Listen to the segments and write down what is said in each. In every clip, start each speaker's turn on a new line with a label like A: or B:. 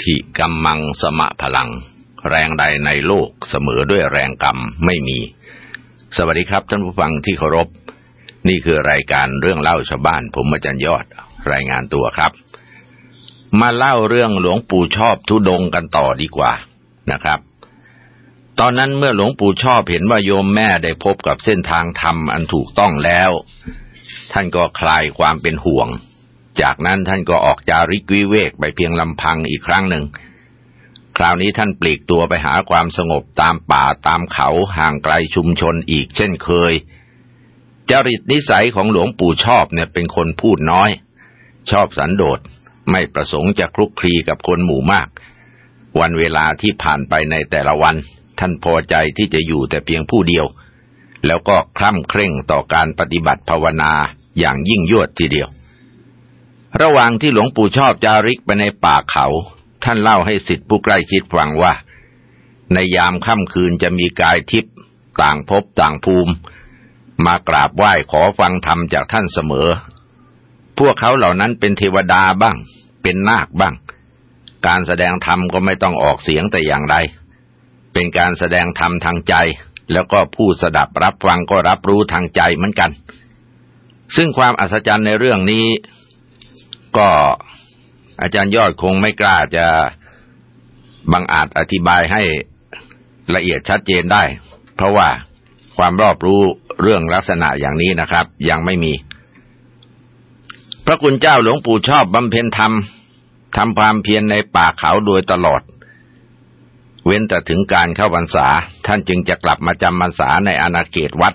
A: นัตถิกัมมังสมะพลัง แรงใดในโลกเสมอด้วยแรงกรรมไม่มี สวัสดีครับท่านผู้ฟังที่เคารพ นี่คือรายการเรื่องเล่าชาวบ้าน ผมอาจารย์ยอดรายงานตัวครับ มาเล่าเรื่องหลวงปู่ชอบทุดงกันต่อดีกว่านะครับ ตอนนั้นเมื่อหลวงปู่ชอบเห็นว่าโยมแม่ได้พบกับเส้นทางธรรมอันถูกต้องแล้ว ท่านก็คลายความเป็นห่วง จากนั้นท่านก็ออกจาริกวิเวกไปเพียงลำพังอีกครั้งหนึ่ง คราวนี้ท่านปลีกตัวไปหาความสงบตามป่าตามเขาห่างไกลชุมชนอีกเช่นเคย จริตนิสัยของหลวงปู่ชอบเนี่ยเป็นคนพูดน้อย ชอบสันโดษไม่ประสงค์จะคลุกคลีกับคนหมู่มาก วันเวลาที่ผ่านไปในแต่ละวัน ท่านพอใจที่จะอยู่แต่เพียงผู้เดียว แล้วก็คล่ำเคร่งต่อการปฏิบัติภาวนาอย่างยิ่งยวดทีเดียว ระหว่างที่หลวงปู่ชอบจาริกไปในป่าเขา ท่านเล่าให้สิทธิผู้ใกล้ชิดฟังว่า ในยามค่ำคืนจะมีกายทิพย์ต่างพบต่างภูมิ มากราบไหว้ขอฟังธรรมจากท่านเสมอ พวกเขาเหล่านั้นเป็นเทวดาบ้าง เป็นนาคบ้าง การแสดงธรรมก็ไม่ต้องออกเสียงแต่อย่างใดเป็นการแสดงธรรมทางใจ แล้วก็ผู้สดับรับฟังก็รับรู้ทางใจเหมือนกัน ซึ่งความอัศจรรย์ในเรื่องนี้ ก็อาจารย์ยอดคงไม่กล้าจะบังอาจอธิบายให้ละเอียดชัดเจนได้ เพราะว่าความรอบรู้เรื่องลักษณะอย่างนี้นะครับ ยังไม่มี พระคุณเจ้าหลวงปู่ชอบบำเพ็ญธรรมทำความเพียรในป่าเขาโดยตลอด เว้นแต่ถึงการเข้าพรรษา ท่านจึงจะกลับมาจำพรรษาในอาณาเขตวัด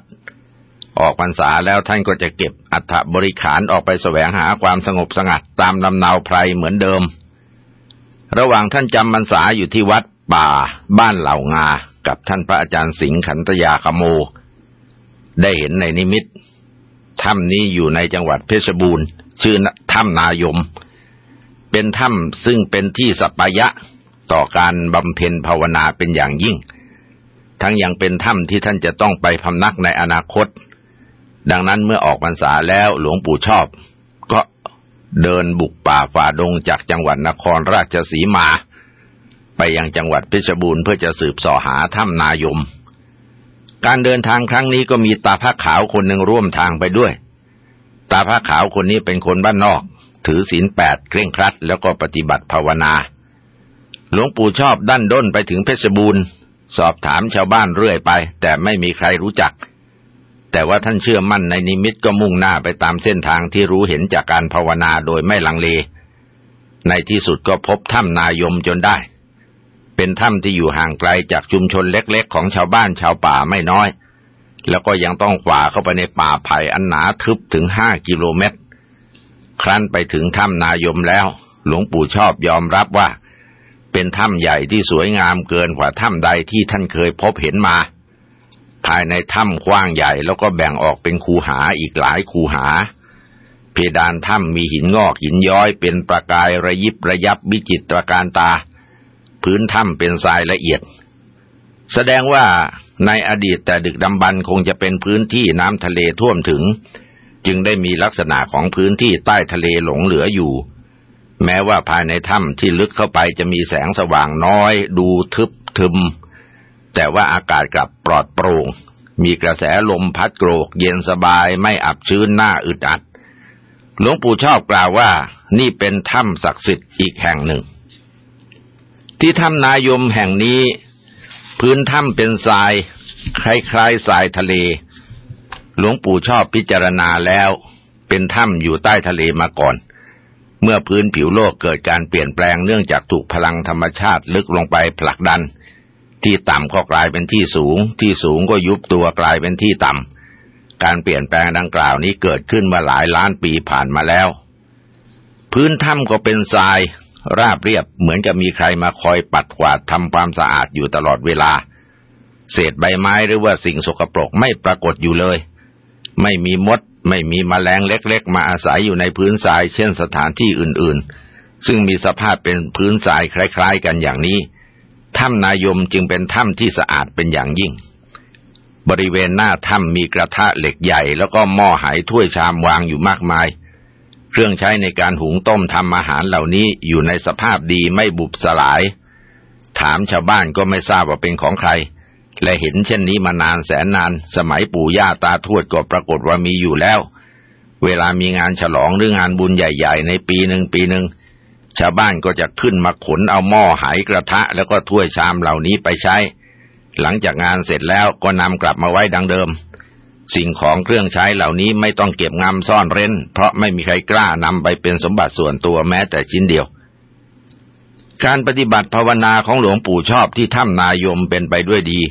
A: ออกพรรษาแล้วท่านก็จะเก็บอัฐบริขารออกไปแสวงหาความสงบสงัดตามลำนาวไพรเหมือนเดิม ระหว่างท่านจำพรรษาอยู่ที่วัดป่าบ้านเหล่างา กับท่านพระอาจารย์สิงห์ขันตยาคโม ได้เห็นในนิมิตถ้ำนี้อยู่ในจังหวัดเพชรบูรณ์ ชื่อถ้ำนายม เป็นถ้ำซึ่งเป็นที่สัปยะต่อการบำเพ็ญภาวนาเป็นอย่างยิ่ง ทั้งยังเป็นถ้ำที่ท่านจะต้องไปพำนักในอนาคต ดังนั้นเมื่อออกพรรษาแล้วหลวงปู่ชอบ ก็เดินบุกป่าฝ่าดงจากจังหวัดนครราชสีมา ไปยังจังหวัดเพชรบูรณ์เพื่อจะสืบสอหาถ้ำนายม การเดินทางครั้งนี้ก็มีตาผ้าขาวคนหนึ่งร่วมทางไปด้วย ตาผ้าขาวคนนี้เป็นคนบ้านนอก ถือศีลแปดเคร่งครัด แล้วก็ปฏิบัติภาวนา หลวงปู่ชอบดันด้นไปถึงเพชรบูรณ์ สอบถามชาวบ้านเรื่อยไป แต่ไม่มีใครรู้จัก แต่ว่าท่านเชื่อมั่นในนิมิตก็มุ่งหน้าไปตามเส้นทางที่รู้เห็นจากการภาวนาโดยไม่ลังเล ในที่สุดก็พบถ้ำนายมจนได้ เป็นถ้ำที่อยู่ห่างไกลจากชุมชนเล็กๆ ของชาวบ้านชาวป่าไม่น้อย แล้วก็ยังต้องฝ่าเข้าไปในป่าไผ่อันหนาทึบถึงห้ากิโลเมตร ครั้นไปถึงถ้ำนายมแล้ว หลวงปู่ชอบยอมรับว่า เป็นถ้ำใหญ่ที่สวยงามเกินกว่าถ้ำใดที่ท่านเคยพบเห็นมา ภายในถ้ำกว้างใหญ่แล้วก็แบ่งออกเป็นคูหาอีกหลายคูหา เพดานถ้ำมีหินงอกหินย้อยเป็นประกายระยิบระยับวิจิตรการตา พื้นถ้ำเป็นทรายละเอียด แสดงว่าในอดีตแต่ดึกดำบรรคงจะเป็นพื้นที่น้ำทะเลท่วมถึง จึงได้มีลักษณะของพื้นที่ใต้ทะเลหลงเหลืออยู่ แม้ว่าภายในถ้ำที่ลึกเข้าไปจะมีแสงสว่างน้อย ดูทึบทึม แต่ว่าอากาศกลับปลอดโปร่ง มีกระแสลมพัดโกรก เย็นสบายไม่อับชื้นหน้าอึดอัด หลวงปู่ชอบกล่าวว่า นี่เป็นถ้ำศักดิ์สิทธิ์อีกแห่งหนึ่ง ที่ถ้ำนายมแห่งนี้ พื้นถ้ำเป็นทราย คล้ายๆทรายทะเล หลวงปู่ชอบพิจารณาแล้ว เป็นถ้ำอยู่ใต้ทะเลมาก่อนเมื่อพื้นผิวโลกเกิดการเปลี่ยนแปลงเนื่องจากถูกพลังธรรมชาติลึกลงไปผลักดัน ที่ต่ำก็กลายเป็นที่สูง ที่สูงก็ยุบตัวกลายเป็นที่ต่ำ การเปลี่ยนแปลงดังกล่าวนี้เกิดขึ้นมาหลายล้านปีผ่านมาแล้ว พื้นถ้ำก็เป็นทราย ราบเรียบเหมือนกับมีใครมาคอยปัดกวาดทำความสะอาดอยู่ตลอดเวลา เศษใบไม้หรือว่าสิ่งสกปรกไม่ปรากฏอยู่เลย ไม่มีมด ไม่มีมแมลงเล็กๆ มาอาศัยอยู่ในพื้นทราย เช่นสถานที่อื่นๆ ซึ่งมีสภาพเป็นพื้นทรายคล้าย ๆ กันอย่างนี้ ถ้ำนายมจึงเป็นถ้ำที่สะอาดเป็นอย่างยิ่ง บริเวณหน้าถ้ำมีกระทะเหล็กใหญ่ แล้วก็หม้อหายถ้วยชามวางอยู่มากมาย เครื่องใช้ในการหุงต้มทำอาหารเหล่านี้อยู่ในสภาพดีไม่บุบสลาย ถามชาวบ้านก็ไม่ทราบว่าเป็นของใคร และเห็นเช่นนี้มานานแสนนาน สมัยปู่ย่าตาทวดก็ปรากฏว่ามีอยู่แล้ว เวลามีงานฉลองหรืองานบุญใหญ่ ๆ ในปีหนึ่งปีหนึ่ง ชาวบ้านก็จะขึ้นมาขนเอาหม้อหายกระทะ แล้วก็ถ้วยชามเหล่านี้ไปใช้ หลังจากงานเสร็จแล้วก็นำกลับมาไว้ดังเดิม สิ่งของเครื่องใช้เหล่านี้ไม่ต้องเก็บงำซ่อนเร้น เพราะไม่มีใครกล้านำไปเป็นสมบัติส่วนตัวแม้แต่ชิ้นเดียว การปฏิบัติภาวนาของหลวงปู่ชอบที่ถ้ำนายมเป็นไปด้วยดี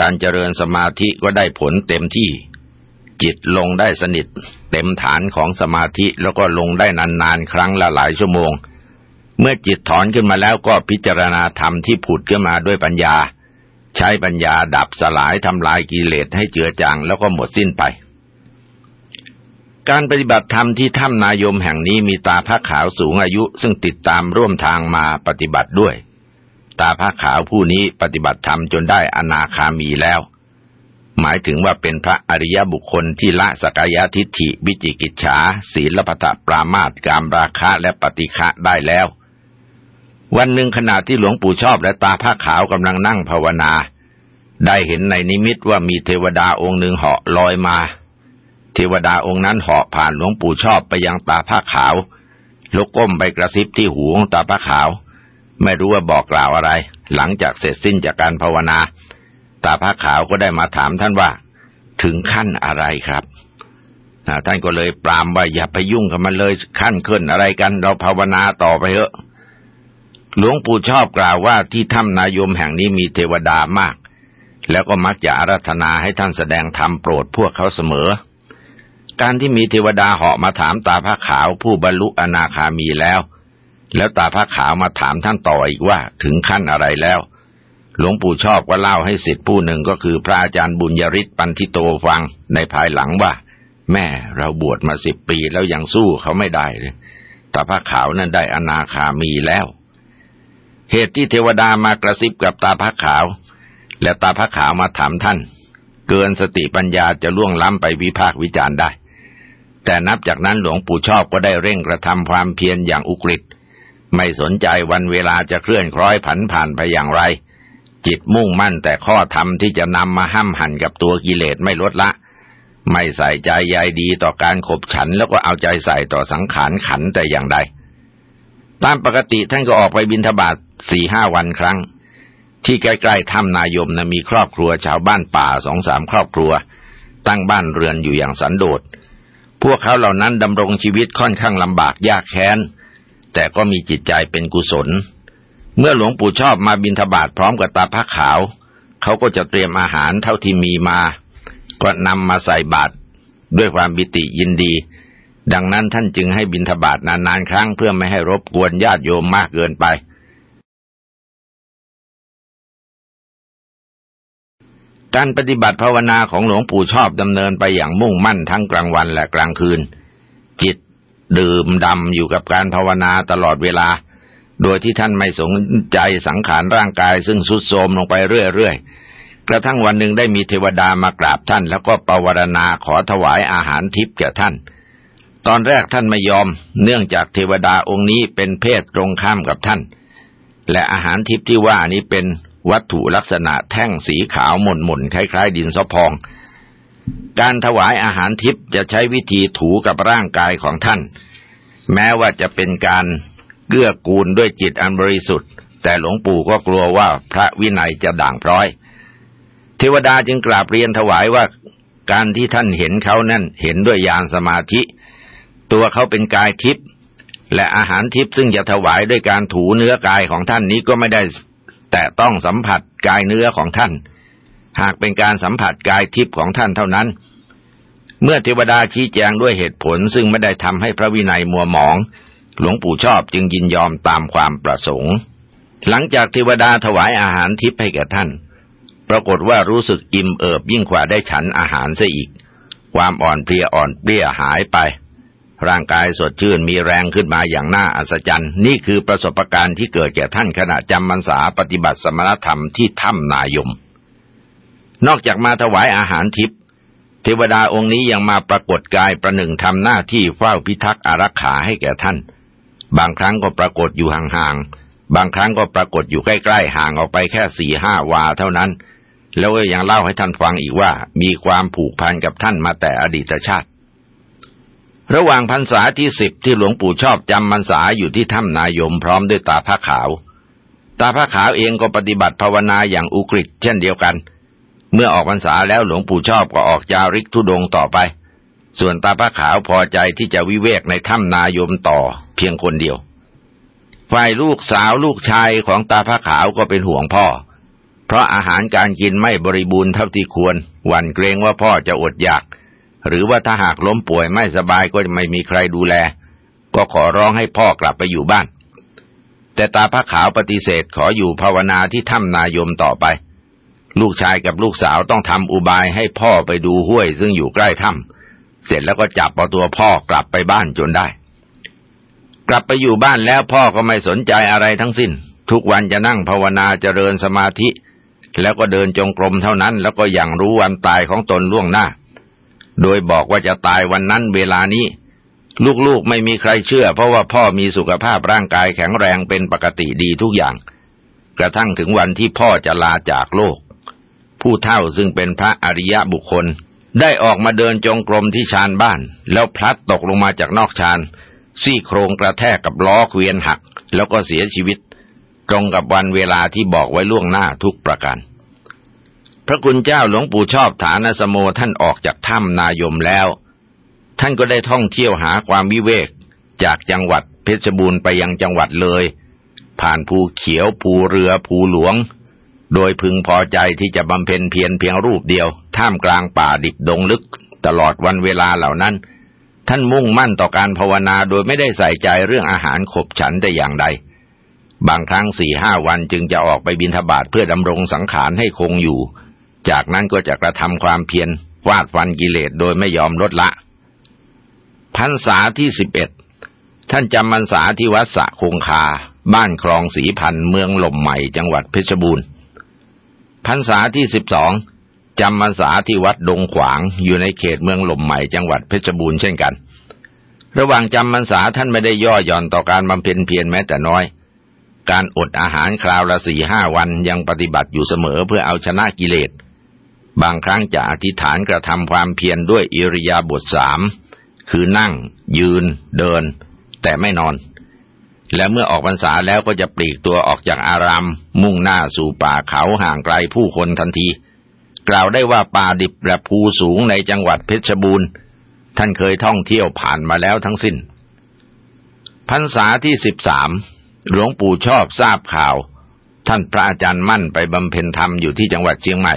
A: การเจริญสมาธิก็ได้ผลเต็มที่จิตลงได้สนิท เต็มฐานของสมาธิแล้วก็ลงได้นานๆ ครั้งละหลายชั่วโมง เมื่อจิตถอนขึ้นมาแล้วก็พิจารณาธรรมที่ผุดขึ้นมาด้วยปัญญา ใช้ปัญญาดับสลายทำลายกิเลสให้เจือจางแล้วก็หมดสิ้นไป การปฏิบัติธรรมที่ถ้ำนายมแห่งนี้มีตาพระขาวสูงอายุ ซึ่งติดตามร่วมทางมาปฏิบัติด้วย ตาพระขาวผู้นี้ปฏิบัติธรรมจนได้อนาคามีแล้ว หมายถึงว่าเป็นพระอริยบุคคลที่ละสกายทิฏฐิวิจิกิจฉาศีลพัตปรามาตกามราคะและปฏิฆะได้แล้ว วันหนึ่งขณะที่หลวงปู่ชอบและตาผ้าขาวกำลังนั่งภาวนา ได้เห็นในนิมิตว่ามีเทวดาองค์หนึ่งเหาะลอยมา เทวดาองค์นั้นเหาะผ่านหลวงปู่ชอบไปยังตาผ้าขาวแล้วก้มไปกระซิบที่หูของตาผ้าขาว ไม่รู้ว่าบอกกล่าวอะไร หลังจากเสร็จสิ้นจากการภาวนา ตาผ้าขาวก็ได้มาถามท่านว่า ถึงขั้นอะไรครับท่านก็เลยปรามว่าอย่าไปยุ่งกับมันเลยขั้นขึ้นอะไรกัน เราภาวนาต่อไปเถอะ หลวงปู่ชอบกล่าวว่าที่ถ้ำนายมแห่งนี้มีเทวดามาก แล้วก็มักจะอารัธนาให้ท่านแสดงธรรมโปรดพวกเขาเสมอ การที่มีเทวดาเหาะมาถามตาพระขาวผู้บรรลุอนาคามีแล้ว แล้วตาพระขาวมาถามท่านต่ออีกว่าถึงขั้นอะไรแล้ว หลวงปู่ชอบก็เล่าให้สิทธิผู้หนึ่งก็คือพระอาจารย์บุญยริศปันทิโตฟังในภายหลังว่า แม่เราบวชมาสิบปีแล้วยังสู้เขาไม่ได้เลยตาพระขาวนั้นได้อนาคามีแล้ว เหตุที่เทวดามากระซิบกับตาพระขาว และตาพระขาวมาถามท่าน เกินสติปัญญาจะล่วงล้ำไปวิพากวิจารณ์ได้ แต่นับจากนั้นหลวงปู่ชอบก็ได้เร่งกระทำความเพียรอย่างอุกฤษไม่สนใจวันเวลาจะเคลื่อนคล้อยผันผ่านไปอย่างไร จิตมุ่งมั่นแต่ข้อธรรมที่จะนำมาห้ามหันกับตัวกิเลสไม่ลดละ ไม่ใส่ใจใยดีต่อการขบฉันแล้วก็เอาใจใส่ต่อสังขารขันแต่อย่างใด ตามปกติท่านก็ออกไปบินทบาทสี่ห้าวันครั้ง ที่ใกล้ๆถ้ำนายมนะมีครอบครัวชาวบ้านป่าสองสามครอบครัว ตั้งบ้านเรือนอยู่อย่างสันโดษพวกเขาเหล่านั้นดำรงชีวิตค่อนข้างลำบากยากแค้น แต่ก็มีจิตใจเป็นกุศล เมื่อหลวงปู่ชอบมาบินทบาทพร้อมกับตาพระขาว เขาก็จะเตรียมอาหารเท่าที่มีมา ก็นำมาใส่บาตรด้วยความบิติยินดี ดังนั้นท่านจึงให้บินทบาทนานๆครั้งเพื่อไม่ให้รบกวนญาติโยมมากเกินไป การปฏิบัติภาวนาของหลวงปู่ชอบดำเนินไปอย่างมุ่งมั่นทั้งกลางวันและกลางคืน จิตดื่มดำอยู่กับการภาวนาตลอดเวลา โดยที่ท่านไม่สนใจสังขารร่างกายซึ่งสุดโทมลงไปเรื่อยๆกระทั่งวันหนึ่งได้มีเทวดามากราบท่าน แล้วก็ปวารณาขอถวายอาหารทิพย์แก่ท่าน ตอนแรกท่านไม่ยอม เนื่องจากเทวดาองค์นี้เป็นเพศตรงข้ามกับท่าน และอาหารทิพย์ที่ว่านี้เป็นวัตถุลักษณะแท่งสีขาวหม่นหม่นคล้าย ๆ ดินสะพอง การถวายอาหารทิพย์จะใช้วิธีถูกับร่างกายของท่าน แม้ว่าจะเป็นการเกื้อกูลด้วยจิตอันบริสุทธิ์ แต่หลวงปู่ก็กลัวว่าพระวินัยจะด่างพร้อย เทวดาจึงกราบเรียนถวายว่าการที่ท่านเห็นเขานั่นเห็นด้วยญาณสมาธิ ตัวเขาเป็นกายทิพย์และอาหารทิพย์ซึ่งจะถวายด้วยการถูเนื้อกายของท่านนี้ก็ไม่ได้แต่ต้องสัมผัสกายเนื้อของท่าน หากเป็นการสัมผัสกายทิพย์ของท่านเท่านั้น เมื่อเทวดาชี้แจงด้วยเหตุผลซึ่งไม่ได้ทำให้พระวินัยมัวหมอง หลวงปู่ชอบจึงยินยอมตามความประสงค์ หลังจากเทวดาถวายอาหารทิพย์ให้แก่ท่าน ปรากฏว่ารู้สึกอิ่มเอิบยิ่งกว่าได้ฉันอาหารเสียอีก ความอ่อนเพลียอ่อนเปรี้ยหายไป ร่างกายสดชื่นมีแรงขึ้นมาอย่างน่าอัศจรรย์ นี่คือประสบการณ์ที่เกิดแก่ท่านขณะจำพรรษาปฏิบัติสมณธรรมที่ถ้ำนายม นอกจากมาถวายอาหารทิพย์เทวดาองค์นี้ยังมาปรากฏกายประหนึ่งทำหน้าที่เฝ้าพิทักษ์อารักขาให้แก่ท่าน บางครั้งก็ปรากฏอยู่ห่างๆ บางครั้งก็ปรากฏอยู่ใกล้ๆ ห่างออกไปแค่สี่ห้าวาเท่านั้น แล้วก็ยังเล่าให้ท่านฟังอีกว่า มีความผูกพันกับท่านมาแต่อดีตชาติ ระหว่างพรรษาที่สิบที่หลวงปู่ชอบจำพรรษาอยู่ที่ถ้ำนายมพร้อมด้วยตาผ้าขาว ตาผ้าขาวเองก็ปฏิบัติภาวนาอย่างอุกฤษเช่นเดียวกัน เมื่อออกพรรษาแล้วหลวงปู่ชอบก็ออกจาริกทุดงต่อไป ส่วนตาพระขาวพอใจที่จะวิเวกในถ้ำนายมต่อเพียงคนเดียวฝ่ายลูกสาวลูกชายของตาพระขาวก็เป็นห่วงพ่อ เพราะอาหารการกินไม่บริบูรณ์เท่าที่ควร หวั่นเกรงว่าพ่อจะอดอยาก หรือว่าถ้าหากล้มป่วยไม่สบายก็จะไม่มีใครดูแล ก็ขอร้องให้พ่อกลับไปอยู่บ้าน แต่ตาพระขาวปฏิเสธขออยู่ภาวนาที่ถ้ำนายมต่อไป ลูกชายกับลูกสาวต้องทำอุบายให้พ่อไปดูห้วย ซึ่งอยู่ใกล้ถ้ำเสร็จแล้วก็จับเอาตัวพ่อกลับไปบ้านจนได้ กลับไปอยู่บ้านแล้วพ่อก็ไม่สนใจอะไรทั้งสิ้น ทุกวันจะนั่งภาวนาเจริญสมาธิ แล้วก็เดินจงกรมเท่านั้น แล้วก็ยังรู้วันตายของตนล่วงหน้า โดยบอกว่าจะตายวันนั้นเวลานี้ ลูกๆไม่มีใครเชื่อ เพราะว่าพ่อมีสุขภาพร่างกายแข็งแรงเป็นปกติดีทุกอย่าง กระทั่งถึงวันที่พ่อจะลาจากโลก ผู้เท่าซึ่งเป็นพระอริยะบุคคล ได้ออกมาเดินจงกรมที่ชานบ้าน แล้วพลัดตกลงมาจากนอกชานซี่โครงกระแทกกับล้อเกวียนหัก แล้วก็เสียชีวิต ตรงกับวันเวลาที่บอกไว้ล่วงหน้าทุกประการ ระคุณเจ้าหลวงปู่ชอบฐานสโมท่านออกจากถ้ำนายมแล้ว ท่านก็ได้ท่องเที่ยวหาความวิเวก จากจังหวัดเพชรบูรณ์ไปยังจังหวัดเลย ผ่านภูเขียวภูเรือภูหลวง โดยพึงพอใจที่จะบำเพ็ญเพียรเพียงรูปเดียว ท่ามกลางป่าดิบดงลึก ตลอดวันเวลาเหล่านั้น ท่านมุ่งมั่นต่อการภาวนาโดยไม่ได้ใส่ใจเรื่องอาหารขบฉันแต่อย่างใดบางครั้งสี่ห้าวันจึงจะออกไปบินทบาทเพื่อดำรงสังขารให้คงอยู่ จากนั้นก็จะกระทำความเพียรฟาดฟันกิเลสโดยไม่ยอมลดละ พรรษาที่สิบเอ็ดท่านจำพรรษาที่วัดสะคงคา บ้านคลองสีพันเมืองหล่มใหม่จังหวัดเพชรบูรณ์พรรษาที่สิบสองจำพรรษาที่วัดดงขวางอยู่ในเขตเมืองหล่มใหม่จังหวัดเพชรบูรณ์เช่นกัน ระหว่างจำพรรษาท่านไม่ได้ย่อหย่อนต่อการบำเพ็ญเพียรแม้แต่น้อย การอดอาหารคราวละสี่ห้าวันยังปฏิบัติอยู่เสมอเพื่อเอาชนะกิเลส บางครั้งจะอธิษฐานกระทำความเพียรด้วยอิริยาบถสามคือนั่ง ยืน เดิน แต่ไม่นอน และเมื่อออกพรรษาแล้วก็จะปลีกตัวออกจากอาราม มุ่งหน้าสู่ป่าเขาห่างไกลผู้คนทันที กล่าวได้ว่าป่าดิบและภูสูงในจังหวัดเพชรบูรณ์ ท่านเคยท่องเที่ยวผ่านมาแล้วทั้งสิ้น พรรษาที่สิบสามหลวงปู่ชอบทราบข่าว ท่านพระอาจารย์มั่นไปบำเพ็ญธรรมอยู่ที่จังหวัดเชียงใหม่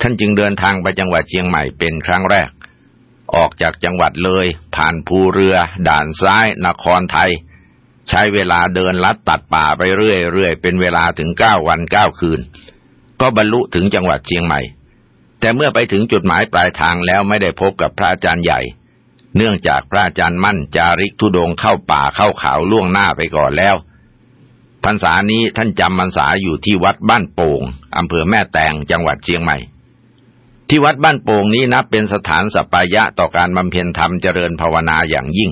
A: ท่านจึงเดินทางไปจังหวัดเชียงใหม่เป็นครั้งแรก ออกจากจังหวัดเลย ผ่านภูเรือ ด่านซ้ายนครไทย ใช้เวลาเดินลัดตัดป่าไปเรื่อยๆเป็นเวลาถึงเก้าวันเก้าคืน ก็บรรลุถึงจังหวัดเชียงใหม่ แต่เมื่อไปถึงจุดหมายปลายทางแล้วไม่ได้พบกับพระอาจารย์ใหญ่ เนื่องจากพระอาจารย์มั่นจาริกทุดงเข้าป่าเข้าเขาล่วงหน้าไปก่อนแล้วพรรษานี้ท่านจำพรรษาอยู่ที่วัดบ้านโป่งอำเภอแม่แตงจังหวัดเชียงใหม่ ที่วัดบ้านโป่งนี้นับเป็นสถานสัปายะต่อการบำเพ็ญธรรมเจริญภาวนาอย่างยิ่ง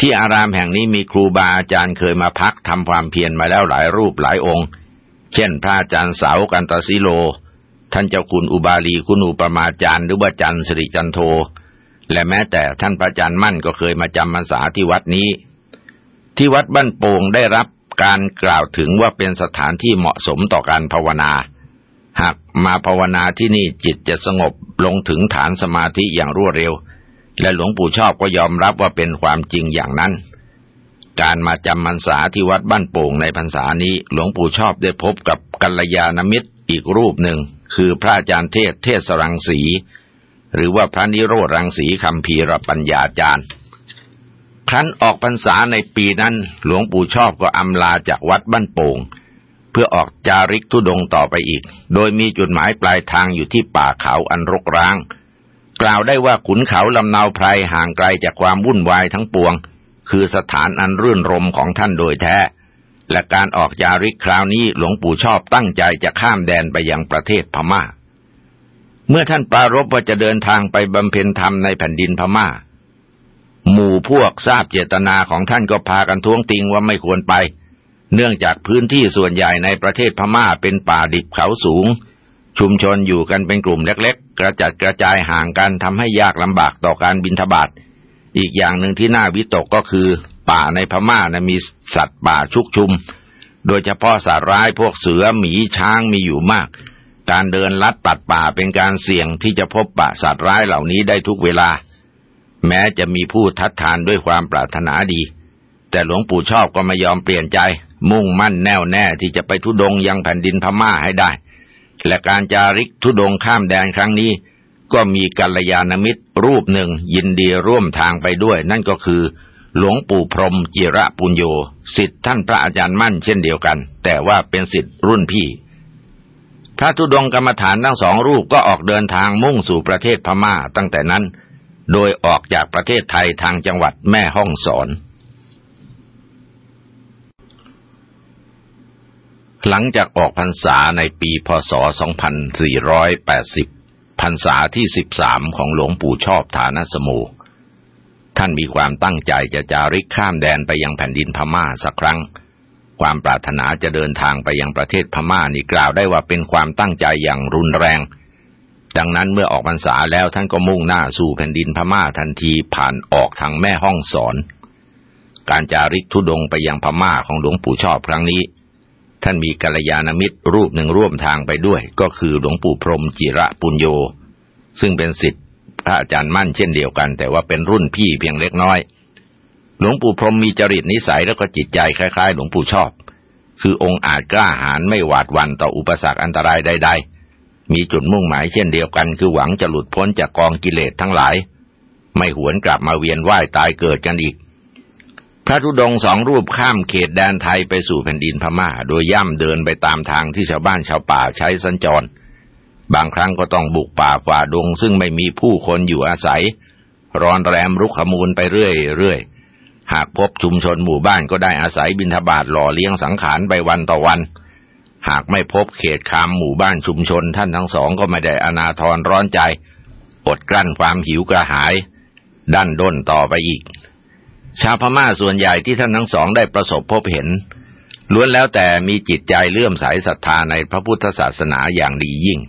A: ที่อารามแห่งนี้มีครูบาอาจารย์เคยมาพักทำความเพียรมาแล้วหลายรูปหลายองค์ เช่น พระอาจารย์เสากันตสิโล ท่านเจ้าคุณอุบาลีคุณอุปมาจารย์หรือว่าจันสิริจันโท และแม้แต่ท่านพระอาจารย์มั่นก็เคยมาจำพรรษาที่วัดนี้ ที่วัดบ้านโป่งได้รับการกล่าวถึงว่าเป็นสถานที่เหมาะสมต่อการภาวนา หากมาภาวนาที่นี่จิตจะสงบลงถึงฐานสมาธิอย่างรวดเร็ว และหลวงปู่ชอบก็ยอมรับว่าเป็นความจริงอย่างนั้น การมาจำพรรษาที่วัดบ้านโป่งในพรรษานี้หลวงปู่ชอบได้พบกับกัลยาณมิตรอีกรูปหนึ่ง คือพระอาจารย์เทศเทศรังสี หรือว่าพระนิโรธรังสีคำพีรปัญญาจารย์ครั้นออกพรรษาในปีนั้น หลวงปู่ชอบก็อำลาจากวัดบ้านโป่ง เพื่อออกจาริกทุดงต่อไปอีก โดยมีจุดหมายปลายทางอยู่ที่ป่าเขาอันรกร้าง กล่าวได้ว่าขุนเขาลำนาวไพรห่างไกลจากความวุ่นวายทั้งปวง คือสถานอันรื่นรมของท่านโดยแท้ และการออกจาริกคราวนี้หลวงปู่ชอบตั้งใจจะข้ามแดนไปยังประเทศพมา่า เมื่อท่านปรารบว่าจะเดินทางไปบำเพ็ญธรรมในแผ่นดินพมา่า หมู่พวกทราบเจตนาของท่านก็พากันท้วงติงว่าไม่ควรไป เนื่องจากพื้นที่ส่วนใหญ่ในประเทศพม่าเป็นป่าดิบเขาสูง ชุมชนอยู่กันเป็นกลุ่มเล็ก ๆ กระจัดกระจายห่างกันทำให้ยากลำบากต่อการบินทบาทอีกอย่างหนึ่งที่น่าวิตกก็คือ ป่าในพม่านะมีสัตว์ป่าชุกชุม โดยเฉพาะสัตว์ร้ายพวกเสือหมีช้างมีอยู่มาก การเดินลัดตัดป่าเป็นการเสี่ยงที่จะพบป่าสัตว์ร้ายเหล่านี้ได้ทุกเวลา แม้จะมีผู้ทัดทานด้วยความปรารถนาดี แต่หลวงปู่ชอบก็ไม่ยอมเปลี่ยนใจ มุ่งมั่นแน่วแน่ที่จะไปทุดงยังแผ่นดินพม่าให้ได้ และการจาริกทุดงข้ามแดนครั้งนี้ ก็มีกัลยาณมิตรรูปหนึ่งยินดีร่วมทางไปด้วย นั่นก็คือ หลวงปู่พรมจิระปุญโญสิทธิ์ท่านพระอาจารย์มั่นเช่นเดียวกัน แต่ว่าเป็นสิทธิ์รุ่นพี่ พระธุดงกรรมฐานทั้งสองรูปก็ออกเดินทางมุ่งสู่ประเทศพม่าตั้งแต่นั้น โดยออกจากประเทศไทยทางจังหวัดแม่ฮ่องสอน หลังจากออกพรรษาในปีพศ 2480 พรรษาที่สิบสามของหลวงปู่ชอบฐานสมูท่านมีความตั้งใจจะจาริกข้ามแดนไปยังแผ่นดินพม่าสักครั้ง ความปรารถนาจะเดินทางไปยังประเทศพม่านี่กล่าวได้ว่าเป็นความตั้งใจอย่างรุนแรง ดังนั้นเมื่อออกพรรษาแล้วท่านก็มุ่งหน้าสู่แผ่นดินพม่าทันทีผ่านออกทางแม่ห้องสอน การจาริกทุดงไปยังพม่าของหลวงปู่ชอบครั้งนี้ ท่านมีกัลยาณมิตรรูปหนึ่งร่วมทางไปด้วย ก็คือหลวงปู่พรมจิระปุญโย ซึ่งเป็นสิทธิ์พระอาจารย์มั่นเช่นเดียวกัน แต่ว่าเป็นรุ่นพี่เพียงเล็กน้อย หลวงปู่พรมมีจริตนิสัยแล้วก็จิตใจคล้ายๆ หลวงปู่ชอบ คือองค์อาจกล้าหาญไม่หวาดวันต่ออุปสรรคอันตรายใด ๆ มีจุดมุ่งหมายเช่นเดียวกัน คือหวังจะหลุดพ้นจากกองกิเลสทั้งหลาย ไม่หวนกลับมาเวียนว่ายตายเกิดกันอีก ระธุดงสองรูปข้ามเขตแดนไทยไปสู่แผ่นดินพมา่า โดยย่ำเดินไปตามทางที่ชาวบ้านชาวป่าใช้สัญจร บางครั้งก็ต้องบุกป่าฝ่าดง ซึ่งไม่มีผู้คนอยู่อาศัยรอนแรมรุกขมูลไปเรื่อยๆ หากพบชุมชนหมู่บ้านก็ได้อาศัยบินทบาทหล่อเลี้ยงสังขารไปวันต่อวัน หากไม่พบเขตคามหมู่บ้านชุมชน ท่านทั้งสองก็ไม่ได้อนาทรร้อนใจ อดกลั้นความหิวกระหาย ดันด้นต่อไปอีก ชาวพม่าส่วนใหญ่ที่ท่านทั้งสองได้ประสบพบเห็น ล้วนแล้วแต่มีจิตใจเลื่อมใสศรัทธาในพระพุทธศาสนาอย่างดียิ่ง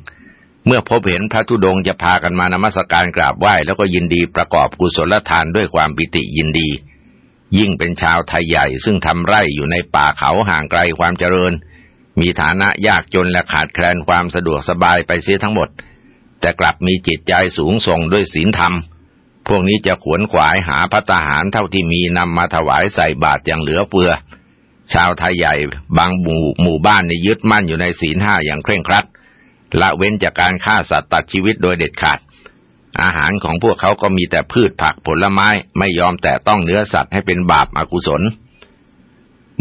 A: เมื่อพบเห็นพระธุดงจะพากันมานมัสการกราบไหว้แล้วก็ยินดีประกอบกุศลทานด้วยความปิติยินดี ยิ่งเป็นชาวไทยใหญ่ซึ่งทำไร่อยู่ในป่าเขาห่างไกลความเจริญ มีฐานะยากจนและขาดแคลนความสะดวกสบายไปเสียทั้งหมด แต่กลับมีจิตใจสูงส่งด้วยศีลธรรม พวกนี้จะขวนขวายหาพัตหารเท่าที่มีนำมาถวายใส่บาตรอย่างเหลือเฟือ ชาวไทยใหญ่บางหมู่หมู่บ้านในยึดมั่นอยู่ในศีลห้าอย่างเคร่งครัด ละเว้นจากการฆ่าสัตว์ตัดชีวิตโดยเด็ดขาด อาหารของพวกเขาก็มีแต่พืชผักผลไม้ไม่ยอมแต่ต้องเนื้อสัตว์ให้เป็นบาปอากุศล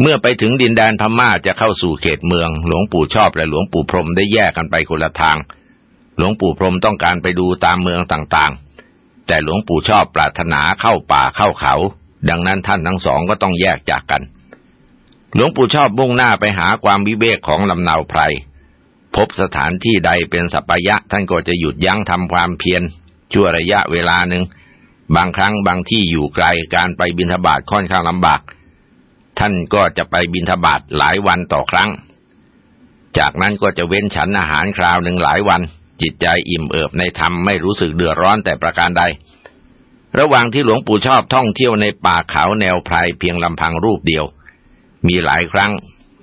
A: เมื่อไปถึงดินแดนพม่าจะเข้าสู่เขตเมือง หลวงปู่ชอบและหลวงปู่พรมได้แยกกันไปคนละทาง หลวงปู่พรมต้องการไปดูตามเมืองต่างๆ แต่หลวงปู่ชอบปรารถนาเข้าป่าเข้าเขา ดังนั้นท่านทั้งสองก็ต้องแยกจากกัน หลวงปู่ชอบมุ่งหน้าไปหาความวิเวกของลำนาวไพร พบสถานที่ใดเป็นสัปยะท่านก็จะหยุดยั้งทำความเพียรชั่วระยะเวลาหนึ่ง บางครั้งบางที่อยู่ไกลการไปบินทบาทค่อนข้างลำบาก ท่านก็จะไปบินทบาทหลายวันต่อครั้ง จากนั้นก็จะเว้นฉันอาหารคราวหนึ่งหลายวัน จิตใจอิ่มเอิบในธรรมไม่รู้สึกเดือดร้อนแต่ประการใด ระหว่างที่หลวงปู่ชอบท่องเที่ยวในป่าเขาแนวไพรเพียงลำพังรูปเดียว มีหลายครั้ง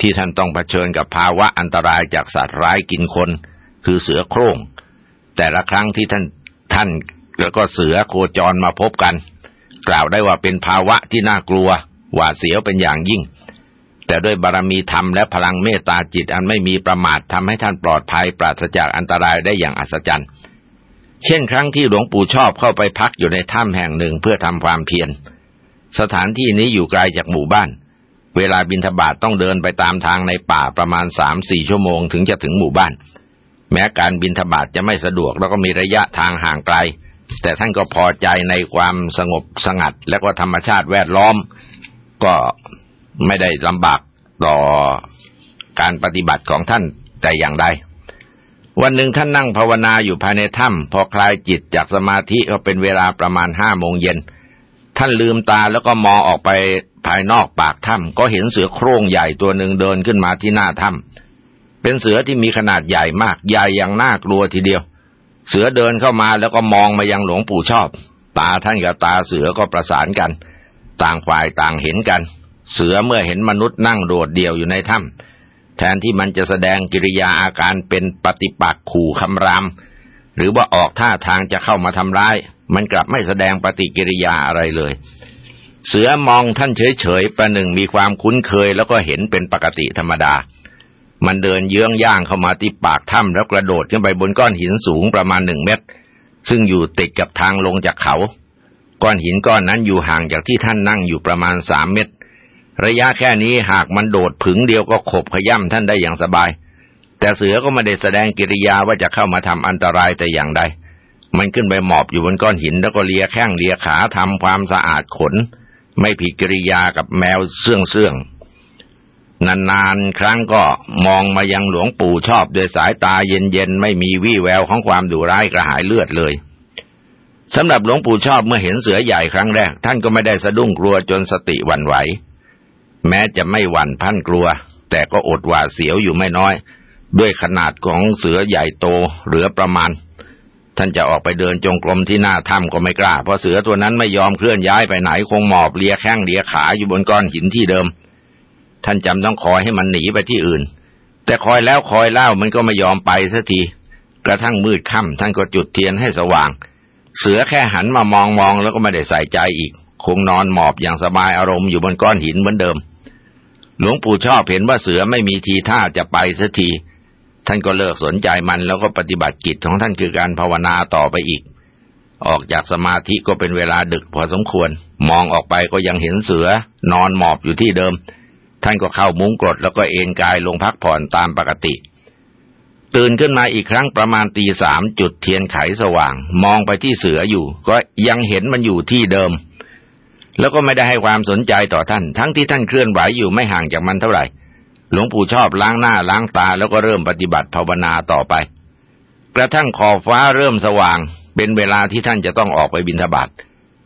A: ที่ท่านต้องเผชิญกับภาวะอันตรายจากสัตว์ร้ายกินคน คือเสือโคร่ง แต่ละครั้งที่ท่านท่านแล้วก็เสือโคจรมาพบกัน กล่าวได้ว่าเป็นภาวะที่น่ากลัว หวาดเสียวเป็นอย่างยิ่ง แต่ด้วยบารมีธรรมและพลังเมตตาจิตอันไม่มีประมาททำให้ท่านปลอดภัยปราศจากอันตรายได้อย่างอัศจรรย์ เช่นครั้งที่หลวงปู่ชอบเข้าไปพักอยู่ในถ้ำแห่งหนึ่งเพื่อทำความเพียร สถานที่นี้อยู่ไกลจากหมู่บ้าน เวลาบินทบาทต้องเดินไปตามทางในป่าประมาณสามสี่ชั่วโมงถึงจะถึงหมู่บ้าน แม้การบินทบาทจะไม่สะดวกแล้วก็มีระยะทางห่างไกล แต่ท่านก็พอใจในความสงบสงัด และก็ธรรมชาติแวดล้อม ก็ ไม่ได้ลำบากต่อการปฏิบัติของท่านแต่อย่างใดวันหนึ่งท่านนั่งภาวนาอยู่ภายในถ้ำพอคลายจิตจากสมาธิก็เป็นเวลาประมาณห้าโมงเย็น ท่านลืมตาแล้วก็มองออกไปภายนอกปากถ้ำก็เห็นเสือโคร่งใหญ่ตัวหนึ่งเดินขึ้นมาที่หน้าถ้ำเป็นเสือที่มีขนาดใหญ่มากใหญ่อย่างน่ากลัวทีเดียว เสือเดินเข้ามาแล้วก็มองมายังหลวงปู่ชอบ ตาท่านกับตาเสือก็ประสานกัน ต่างฝ่ายต่างเห็นกัน เสือเมื่อเห็นมนุษย์นั่งโดดเดี่ยวอยู่ในถ้ำแทนที่มันจะแสดงกิริยาอาการเป็นปฏิปักษ์ขู่คำราม หรือว่าออกท่าทางจะเข้ามาทำร้าย มันกลับไม่แสดงปฏิกิริยาอะไรเลย เสือมองท่านเฉยๆประหนึ่งมีความคุ้นเคยแล้วก็เห็นเป็นปกติธรรมดา มันเดินเยื้องย่างเข้ามาที่ปากถ้ำแล้วกระโดดขึ้นไปบนก้อนหินสูงประมาณหนึ่งเมตร ซึ่งอยู่ติดกับทางลงจากเขาก้อนหินก้อนนั้นอยู่ห่างจากที่ท่านนั่งอยู่ประมาณสามเมตร ระยะแค่นี้หากมันโดดผึงเดียวก็ขบขย่ำท่านได้อย่างสบาย แต่เสือก็ไม่ได้แสดงกิริยาว่าจะเข้ามาทำอันตรายแต่อย่างใด มันขึ้นไปหมอบอยู่บนก้อนหินแล้วก็เลียแข้งเลียขาทำความสะอาดขน ไม่ผิดกิริยากับแมวเสื่องเสื่องนานๆครั้งก็มองมายังหลวงปู่ชอบด้วยสายตาเย็นๆไม่มีวี่แววของความดุร้ายกระหายเลือดเลยสำหรับหลวงปู่ชอบเมื่อเห็นเสือใหญ่ครั้งแรก ท่านก็ไม่ได้สะดุ้งกลัวจนสติวันไหว แม้จะไม่หวั่นพันกลัว แต่ก็อดหวาดเสียวอยู่ไม่น้อย ด้วยขนาดของเสือใหญ่โตเหลือประมาณ ท่านจะออกไปเดินจงกรมที่หน้าถ้ำก็ไม่กล้า เพราะเสือตัวนั้นไม่ยอมเคลื่อนย้ายไปไหนคงหมอบเลียแข้งเลียขาอยู่บนก้อนหินที่เดิม ท่านจำต้องคอยให้มันหนีไปที่อื่น แต่คอยแล้วคอยเล่ามันก็ไม่ยอมไปสักทีกระทั่งมืดค่ำท่านก็จุดเทียนให้สว่าง เสือแค่หันมามองมองแล้วก็ไม่ได้ใส่ใจอีก คงนอนหมอบอย่างสบายอารมณ์อยู่บนก้อนหินเหมือนเดิม หลวงปู่ชอบเห็นว่าเสือไม่มีทีท่าจะไปสักที ท่านก็เลิกสนใจมันแล้วก็ปฏิบัติกิจของท่านคือการภาวนาต่อไปอีก ออกจากสมาธิก็เป็นเวลาดึกพอสมควร มองออกไปก็ยังเห็นเสือนอนหมอบอยู่ที่เดิม ท่านก็เข้ามุ้งกรดแล้วก็เอนกายลงพักผ่อนตามปกติ ตื่นขึ้นมาอีกครั้งประมาณตีสามจุดเทียนไขสว่าง มองไปที่เสืออยู่ ก็ยังเห็นมันอยู่ที่เดิม แล้วก็ไม่ได้ให้ความสนใจต่อท่าน ทั้งที่ท่านเคลื่อนไหวอยู่ไม่ห่างจากมันเท่าไหร่ หลวงปู่ชอบล้างหน้าล้างตาแล้วก็เริ่มปฏิบัติภาวนาต่อไป กระทั่งขอบฟ้าเริ่มสว่าง เป็นเวลาที่ท่านจะต้องออกไปบิณฑบาต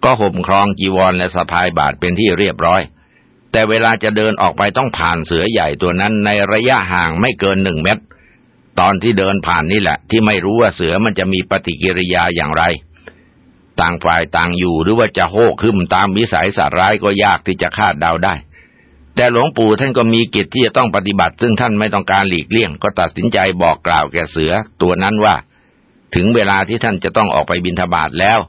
A: ก็ห่มครองจีวรและสะพายบาทเป็นที่เรียบร้อย แต่เวลาจะเดินออกไปต้องผ่านเสือใหญ่ตัวนั้นในระยะห่างไม่เกินหนึ่งเมตร ตอนที่เดินผ่านนี่แหละ ที่ไม่รู้ว่าเสือมันจะมีปฏิกิริยาอย่างไร ต่างฝ่ายต่างอยู่หรือว่าจะโหกขึ้นตามวิสัยสัตว์ร้ายก็ยากที่จะคาดเดาได้ แต่หลวงปู่ท่านก็มีกิจที่จะต้องปฏิบัติ ซึ่งท่านไม่ต้องการหลีกเลี่ยง ก็ตัดสินใจบอกกล่าวแก่เสือ ตัวนั้นว่า ถึงเวลาที่ท่านจะต้องออกไปบินทบาทแล้ว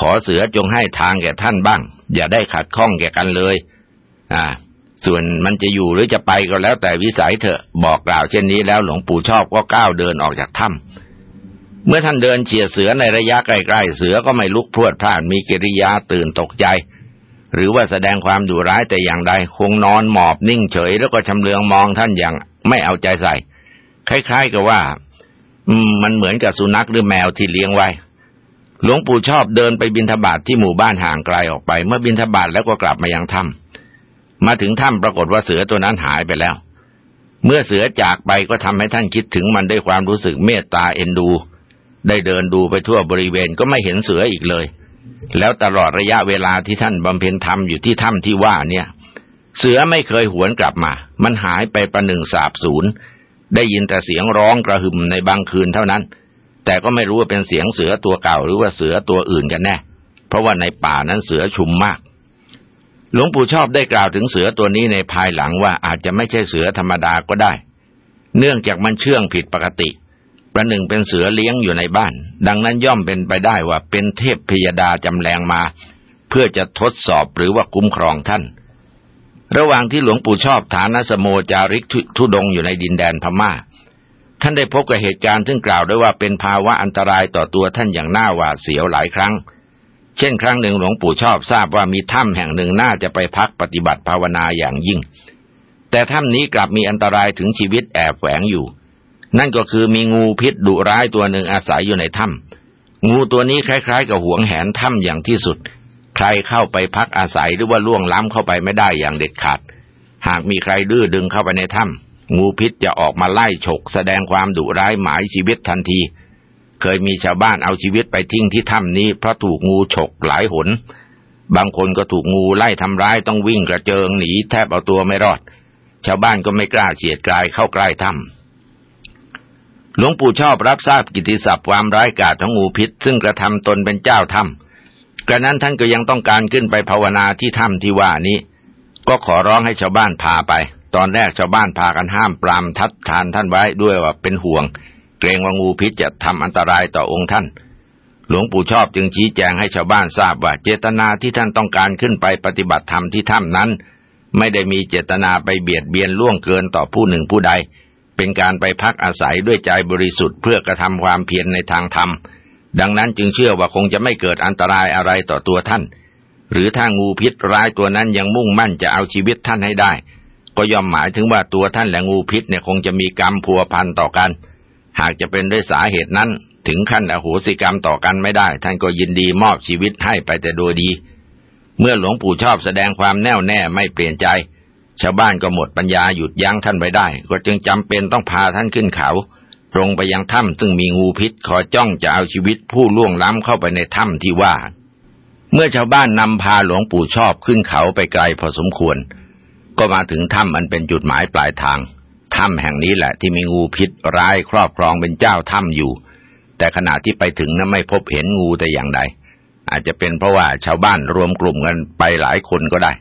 A: ขอเสือจงให้ทางแก่ท่านบ้าง อย่าได้ขัดข้องแก่กันเลย อ่า ส่วนมันจะอยู่หรือจะไปก็แล้วแต่วิสัยเถอะบอกกล่าวเช่นนี้แล้วหลวงปู่ชอบก็ก้าวเดินออกจากถ้ำ เมื่อท่านเดินเฉียดเสือในระยะใกล้ๆเสือก็ไม่ลุกพรวดพลานมีกิริยาตื่นตกใจ หรือว่าแสดงความดุร้ายแต่อย่างใดคงนอนหมอบนิ่งเฉย แล้วก็ชำเลืองมองท่านอย่างไม่เอาใจใส่ คล้ายๆกับว่าอืมมันเหมือนกับสุนัขหรือแมวที่เลี้ยงไว้ หลวงปู่ชอบเดินไปบินทบาทที่หมู่บ้านห่างไกลออกไป เมื่อบินทบาทแล้วก็กลับมายังถ้ำมาถึงถ้ำปรากฏว่าเสือตัวนั้นหายไปแล้ว เมื่อเสือจากไปก็ทำให้ท่านคิดถึงมันด้วยความรู้สึกเมตตาเอ็นดู ได้เดินดูไปทั่วบริเวณก็ไม่เห็นเสืออีกเลย แล้วตลอดระยะเวลาที่ท่านบำเพ็ญธรรมอยู่ที่ถ้ำที่ว่าเนี่ย เสือไม่เคยหวนกลับมา มันหายไปประหนึ่งสาบสูญได้ยินแต่เสียงร้องกระหึ่มในบางคืนเท่านั้น แต่ก็ไม่รู้ว่าเป็นเสียงเสือตัวเก่าหรือว่าเสือตัวอื่นกันแน่ เพราะว่าในป่านั้นเสือชุมมากหลวงปู่ชอบได้กล่าวถึงเสือตัวนี้ในภายหลังว่าอาจจะไม่ใช่เสือธรรมดาก็ได้ เนื่องจากมันเชื่องผิดปกติ ประหนึ่งเป็นเสือเลี้ยงอยู่ในบ้าน ดังนั้นย่อมเป็นไปได้ว่าเป็นเทพพยดาจำแรงมา เพื่อจะทดสอบหรือว่าคุ้มครองท่าน ระหว่างที่หลวงปู่ชอบฐานสโมจาริกทุดงอยู่ในดินแดนพมา่า ท่านได้พบกับเหตุการณ์ซึ่งกล่าวได้ว่าเป็นภาวะอันตรายต่อตัวท่านอย่างน่าหวาดเสียวหลายครั้ง เช่นครั้งหนึ่งหลวงปู่ชอบทราบว่ามีถ้ำแห่งหนึ่งน่าจะไปพักปฏิบัติภาวนาอย่างยิ่ง แต่ถ้ำนี้กลับมีอันตรายถึงชีวิตแอบแฝงอยู่ นั่นก็คือมีงูพิษดุร้ายตัวหนึ่งอาศัยอยู่ในถ้ำงูตัวนี้คล้าย ๆ กับหวงแหนถ้ำอย่างที่สุด ใครเข้าไปพักอาศัยหรือว่าล่วงล้ำเข้าไปไม่ได้อย่างเด็ดขาด หากมีใครดื้อดึงเข้าไปในถ้ำงูพิษจะออกมาไล่ฉก แสดงความดุร้ายหมายชีวิตทันที เคยมีชาวบ้านเอาชีวิตไปทิ้งที่ถ้ำนี้เพราะถูกงูฉกหลายหน บางคนก็ถูกงูไล่ทำร้ายต้องวิ่งกระเจิงหนีแทบเอาตัวไม่รอด ชาวบ้านก็ไม่กล้าเฉียดกลายเข้าใกล้ถ้ำ หลวงปู่ชอบรับทราบกิติศัพท์ความร้ายกาจของงูพิษ ซึ่งกระทำตนเป็นเจ้าถ้ำกระนั้นท่านก็ยังต้องการขึ้นไปภาวนาที่ถ้ำที่ว่านี้ ก็ขอร้องให้ชาวบ้านพาไป ตอนแรกชาวบ้านพากันห้ามปรามทัดทานท่านไว้ด้วยว่าเป็นห่วง เกรงว่างูพิษจะทำอันตรายต่อองค์ท่าน หลวงปู่ชอบจึงชี้แจงให้ชาวบ้านทราบว่าเจตนาที่ท่านต้องการขึ้นไปปฏิบัติธรรมที่ถ้ำนั้น ไม่ได้มีเจตนาไปเบียดเบียนล่วงเกินต่อผู้หนึ่งผู้ใด เป็นการไปพักอาศัยด้วยใจบริสุทธิ์เพื่อกระทำความเพียรในทางธรรม ดังนั้นจึงเชื่อว่าคงจะไม่เกิดอันตรายอะไรต่อตัวท่าน หรือถ้างูพิษร้ายตัวนั้นยังมุ่งมั่นจะเอาชีวิตท่านให้ได้ ก็ย่อมหมายถึงว่าตัวท่านและงูพิษเนี่ยคงจะมีกรรมพัวพันต่อกัน หากจะเป็นด้วยสาเหตุนั้น ถึงขั้นอโหสิกรรมต่อกันไม่ได้ ท่านก็ยินดีมอบชีวิตให้ไปแต่โดยดี เมื่อหลวงปู่ชอบแสดงความแน่วแน่ไม่เปลี่ยนใจ ชาวบ้านก็หมดปัญญาหยุดยั้งท่านไว้ได้ ก็จึงจำเป็นต้องพาท่านขึ้นเขาตรงไปยังถ้ำซึ่งมีงูพิษคอยจ้องจะเอาชีวิตผู้ล่วงล้ำเข้าไปในถ้ำที่ว่า เมื่อชาวบ้านนำพาหลวงปู่ชอบขึ้นเขาไปไกลพอสมควร ก็มาถึงถ้ำอันเป็นจุดหมายปลายทางถ้ำแห่งนี้แหละที่มีงูพิษร้ายครอบครองเป็นเจ้าถ้ำอยู่ แต่ขณะที่ไปถึงนั้นไม่พบเห็นงูแต่อย่างใดอาจจะเป็นเพราะว่าชาวบ้านรวมกลุ่มกันไปหลายคนก็ได้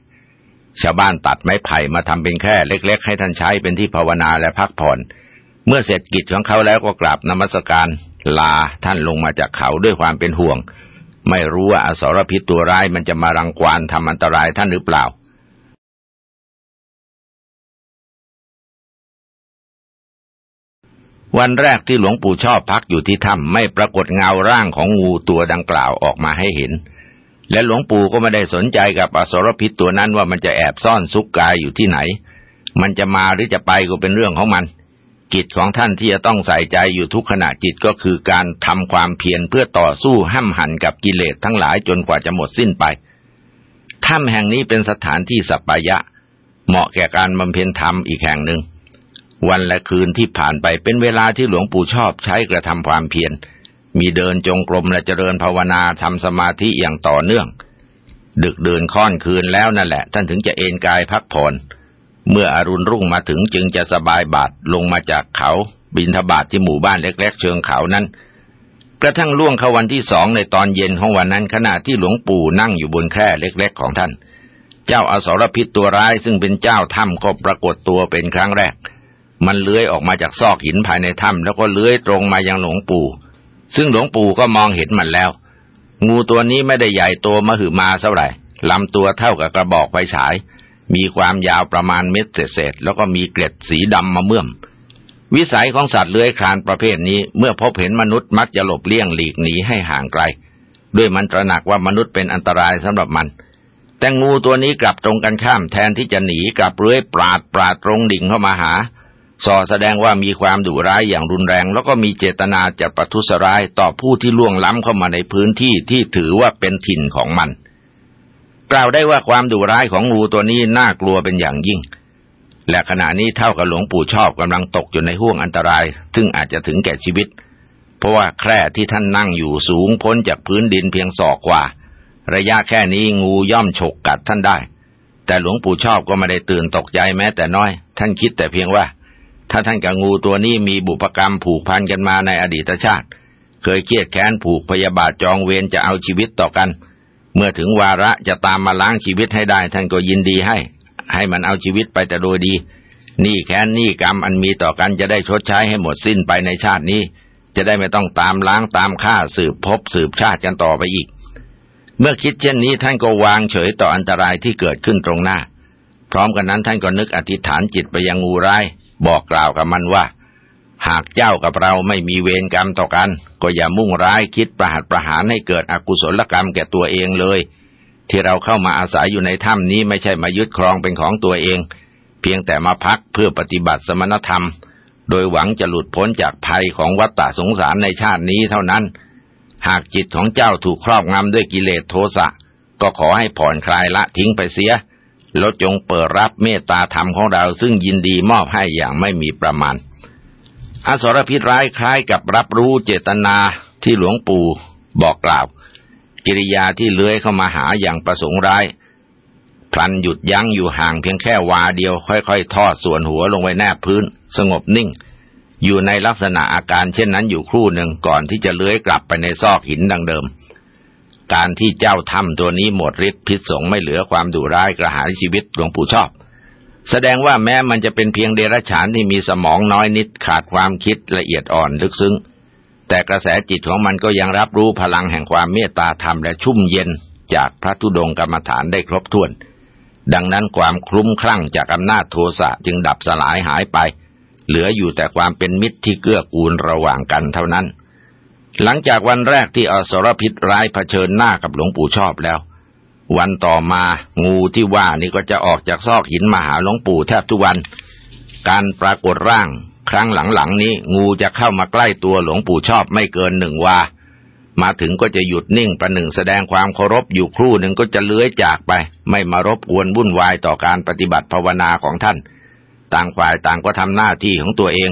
A: ชาวบ้านตัดไม้ไผ่มาทำเป็นแค่เล็ก ๆ ให้ท่านใช้เป็นที่ภาวนาและพักผ่อน เมื่อเสร็จกิจของเขาแล้วก็กราบนมัสการ ลาท่านลงมาจากเขาด้วยความเป็นห่วง ไม่รู้ว่าอสรพิษตัวร้ายมันจะมารังควานทำอันตรายท่านหรือเปล่าวันแรกที่หลวงปู่ชอบพักอยู่ที่ถ้ำไม่ปรากฏเงาร่างของงูตัวดังกล่าวออกมาให้เห็น และหลวงปู่ก็ไม่ได้สนใจกับอสรพิษตัวนั้นว่ามันจะแอบซ่อนซุกกายอยู่ที่ไหน มันจะมาหรือจะไปก็เป็นเรื่องของมัน กิจของท่านที่จะต้องใส่ใจอยู่ทุกขณะจิตก็คือการทำความเพียรเพื่อต่อสู้ห้ำหันกับกิเลสทั้งหลายจนกว่าจะหมดสิ้นไปถ้ำแห่งนี้เป็นสถานที่สัปปายะ เหมาะแก่การบำเพ็ญธรรมอีกแห่งหนึ่ง วันและคืนที่ผ่านไปเป็นเวลาที่หลวงปู่ชอบใช้กระทำความเพียร มีเดินจงกรมและเจริญภาวนาทำสมาธิอย่างต่อเนื่อง ดึกเดินค่อนคืนแล้วนั่นแหละ ท่านถึงจะเอนกายพักผ่อนเมื่ออรุณรุ่งมาถึงจึงจะสบายบาทลงมาจากเขาบินทบาทที่หมู่บ้านเล็ก ๆ เชิงเขานั้น กระทั่งล่วงเข้าวันที่สองในตอนเย็นของวันนั้นขณะที่หลวงปู่นั่งอยู่บนแคร่เล็ก ๆ ของท่าน เจ้าอสรพิษตัวร้ายซึ่งเป็นเจ้าถ้ำก็ปรากฏตัวเป็นครั้งแรก มันเลื้อยออกมาจากซอกหินภายในถ้ำแล้วก็เลื้อยตรงมายังหลวงปู่ ซึ่งหลวงปู่ก็มองเห็นมันแล้ว งูตัวนี้ไม่ได้ใหญ่โตมหึมาเท่าไหร่ลำตัวเท่ากับกระบอกไฟฉาย มีความยาวประมาณเม็ดเศษแล้วก็มีเกล็ดสีดำมาเมื่อม วิสัยของสัตว์เลื้อยคลานประเภทนี้ เมื่อพบเห็นมนุษย์มักจะหลบเลี่ยงหลีกหนีให้ห่างไกล ด้วยมันตระหนักว่ามนุษย์เป็นอันตรายสำหรับมัน แต่งูตัวนี้กลับตรงกันข้ามแทนที่จะหนีกลับเลื้อยปราดปราดตรงดิ่งเข้ามาหา ส่อแสดงว่ามีความดุร้ายอย่างรุนแรง แล้วก็มีเจตนาจะประทุษร้ายต่อผู้ที่ล่วงล้ำเข้ามาในพื้นที่ที่ถือว่าเป็นถิ่นของมัน กล่าวได้ว่าความดุร้ายของงูตัวนี้น่ากลัวเป็นอย่างยิ่ง และขณะนี้เท่ากับหลวงปู่ชอบกำลังตกอยู่ในห่วงอันตราย ซึ่งอาจจะถึงแก่ชีวิต เพราะว่าแคร่ที่ท่านนั่งอยู่สูงพ้นจากพื้นดินเพียงศอกกว่า ระยะแค่นี้งูย่อมฉกกัดท่านได้ แต่หลวงปู่ชอบก็ไม่ได้ตื่นตกใจแม้แต่น้อย ท่านคิดแต่เพียงว่า ถ้าท่านกับงูตัวนี้มีบุพกรรมผูกพันกันมาในอดีตชาติ เคยเครียดแค้นผูกพยาบาทจองเวรจะเอาชีวิตต่อกัน เมื่อถึงวาระจะตามมาล้างชีวิตให้ได้ ท่านก็ยินดีให้ ให้มันเอาชีวิตไปแต่โดยดีนี่แค้นนี่กรรมอันมีต่อกันจะได้ชดใช้ให้หมดสิ้นไปในชาตินี้ จะได้ไม่ต้องตามล้างตามฆ่าสืบพบสืบชาติกันต่อไปอีก เมื่อคิดเช่นนี้ท่านก็วางเฉยต่ออันตรายที่เกิดขึ้นตรงหน้า พร้อมกันนั้นท่านก็นึกอธิษฐานจิตไปยังงูร้าย บอกกล่าวกับมันว่า หากเจ้ากับเราไม่มีเวรกรรมต่อกัน ก็อย่ามุ่งร้ายคิดประหัตประหารให้เกิดอกุศลกรรมแก่ตัวเองเลย ที่เราเข้ามาอาศัยอยู่ในถ้ำนี้ไม่ใช่มายึดครองเป็นของตัวเอง เพียงแต่มาพักเพื่อปฏิบัติสมณธรรม โดยหวังจะหลุดพ้นจากภัยของวัฏฏะสงสารในชาตินี้เท่านั้น หากจิตของเจ้าถูกครอบงำด้วยกิเลสโทสะก็ขอให้ผ่อนคลายละทิ้งไปเสีย แล้วจงเปิดรับเมตตาธรรมของเราซึ่งยินดีมอบให้อย่างไม่มีประมาณ อสรพิษร้ายคล้ายกับรับรู้เจตนาที่หลวงปู่บอกกล่าว กิริยาที่เลื้อยเข้ามาหาอย่างประสงค์ร้ายพลันหยุดยั้งอยู่ห่างเพียงแค่วาเดียวค่อยๆ ทอดส่วนหัวลงไว้แนบพื้น สงบนิ่ง อยู่ในลักษณะอาการเช่นนั้นอยู่ครู่หนึ่งก่อนที่จะเลื้อยกลับไปในซอกหินดังเดิม การที่เจ้าถ้ำตัวนี้หมดฤทธิ์พิษสงไม่เหลือความดุร้ายกระหายชีวิตหลวงปู่ชอบ แสดงว่าแม้มันจะเป็นเพียงเดรัจฉานที่มีสมองน้อยนิดขาดความคิดละเอียดอ่อนลึกซึ้ง แต่กระแสจิตของมันก็ยังรับรู้พลังแห่งความเมตตาธรรมและชุ่มเย็นจากพระธุดงกรรมฐานได้ครบถ้วน ดังนั้นความคลุ้มคลั่งจากอำนาจโทสะจึงดับสลายหายไป เหลืออยู่แต่ความเป็นมิตรที่เกื้อกูลระหว่างกันเท่านั้น หลังจากวันแรกที่อสรพิษร้ายเผชิญหน้ากับหลวงปู่ชอบแล้ว วันต่อมางูที่ว่านี่ก็จะออกจากซอกหินมาหาหลวงปู่แทบทุกวัน การปรากฏร่าง ครั้งหลังๆนี้งูจะเข้ามาใกล้ตัวหลวงปู่ชอบไม่เกินหนึ่งวา มาถึงก็จะหยุดนิ่งประหนึ่งแสดงความเคารพอยู่ครู่หนึ่งก็จะเลื้อยจากไป ไม่มารบกวนวุ่นวายต่อการปฏิบัติภาวนาของท่าน ต่างฝ่ายต่างก็ทำหน้าที่ของตัวเอง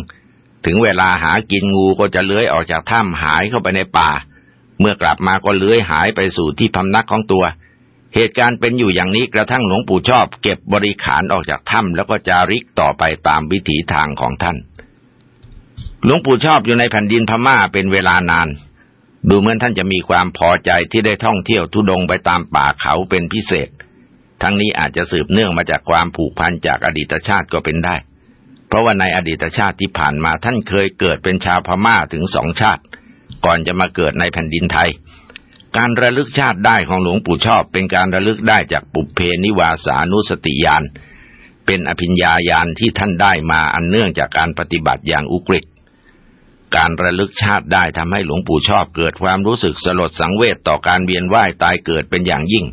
A: ถึงเวลาหากินงูก็จะเลื้อยออกจากถ้ำหายเข้าไปในป่า เมื่อกลับมาก็เลื้อยหายไปสู่ที่พำนักของตัว เหตุการณ์เป็นอยู่อย่างนี้กระทั่งหลวงปู่ชอบเก็บบริขารออกจากถ้ำแล้วก็จาริกต่อไปตามวิถีทางของท่าน หลวงปู่ชอบอยู่ในแผ่นดินพม่าเป็นเวลานาน ดูเหมือนท่านจะมีความพอใจที่ได้ท่องเที่ยวทุดงไปตามป่าเขาเป็นพิเศษ ทั้งนี้อาจจะสืบเนื่องมาจากความผูกพันจากอดีตชาติก็เป็นได้ เพราะว่าในอดีตชาติที่ผ่านมาท่านเคยเกิดเป็นชาวพม่าถึงสองชาติ ก่อนจะมาเกิดในแผ่นดินไทย การระลึกชาติได้ของหลวงปู่ชอบเป็นการระลึกได้จากปุเพนิวาสานุสติญาณเป็นอภิญญาญาณที่ท่านได้มาอันเนื่องจากการปฏิบัติอย่างอุกฤษการระลึกชาติได้ทำให้หลวงปู่ชอบเกิดความรู้สึกสลดสังเวชต่อการเวียนว่ายตายเกิดเป็นอย่างยิ่ง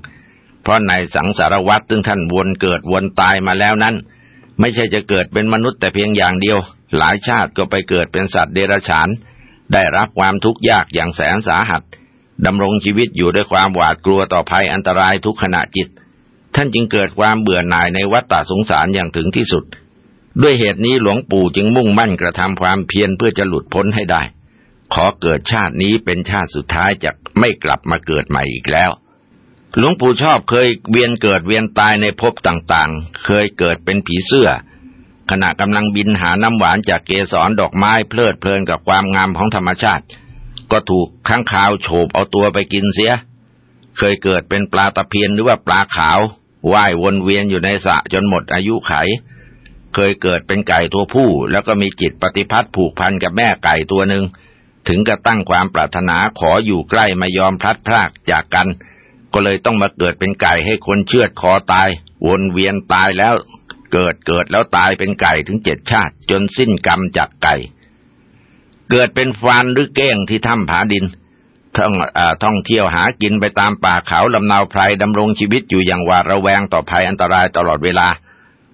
A: เพราะในสังสารวัฏซึ่งท่านวนเกิดวนตายมาแล้วนั้น ไม่ใช่จะเกิดเป็นมนุษย์แต่เพียงอย่างเดียว หลายชาติก็ไปเกิดเป็นสัตว์เดรัจฉาน ได้รับความทุกข์ยากอย่างแสนสาหัสดำรงชีวิตอยู่ด้วยความหวาดกลัวต่อภัยอันตรายทุกขณะจิต ท่านจึงเกิดความเบื่อหน่ายในวัฏฏะสงสารอย่างถึงที่สุด ด้วยเหตุนี้หลวงปู่จึงมุ่งมั่นกระทำความเพียรเพื่อจะหลุดพ้นให้ได้ ขอเกิดชาตินี้เป็นชาติสุดท้ายจะไม่กลับมาเกิดใหม่อีกแล้ว หลวงปู่ชอบเคยเวียนเกิดเวียนตายในภพต่างๆ เคยเกิดเป็นผีเสื้อ ขณะกำลังบินหาน้ำหวานจากเกสรดอกไม้เพลิดเพลินกับความงามของธรรมชาติ ก็ถูกข้างคาวโฉบเอาตัวไปกินเสีย เคยเกิดเป็นปลาตะเพียนหรือว่าปลาขาวว่ายวนเวียนอยู่ในสระจนหมดอายุไข เคยเกิดเป็นไก่ตัวผู้ แล้วก็มีจิตปฏิพัติผูกพันกับแม่ไก่ตัวหนึ่งถึงกระตั้งความปรารถนาขออยู่ใกล้ไมายอมพลัดพรากจากกัน ก็เลยต้องมาเกิดเป็นไก่ให้คนเชือดคอตาย วนเวียนตายแล้ว เกิดเกิดแล้วตายเป็นไก่ถึงเจ็ดชาติ จนสิ้นกรรมจากไก่ เกิดเป็นฟานหรือเก้งที่ถ้ำผาดินท่องอท่องเที่ยวหากินไปตามป่าเขาลำนาวไพรดำรงชีวิตอยู่อย่างหวาดระแวงต่อภัยอันตรายตลอดเวลา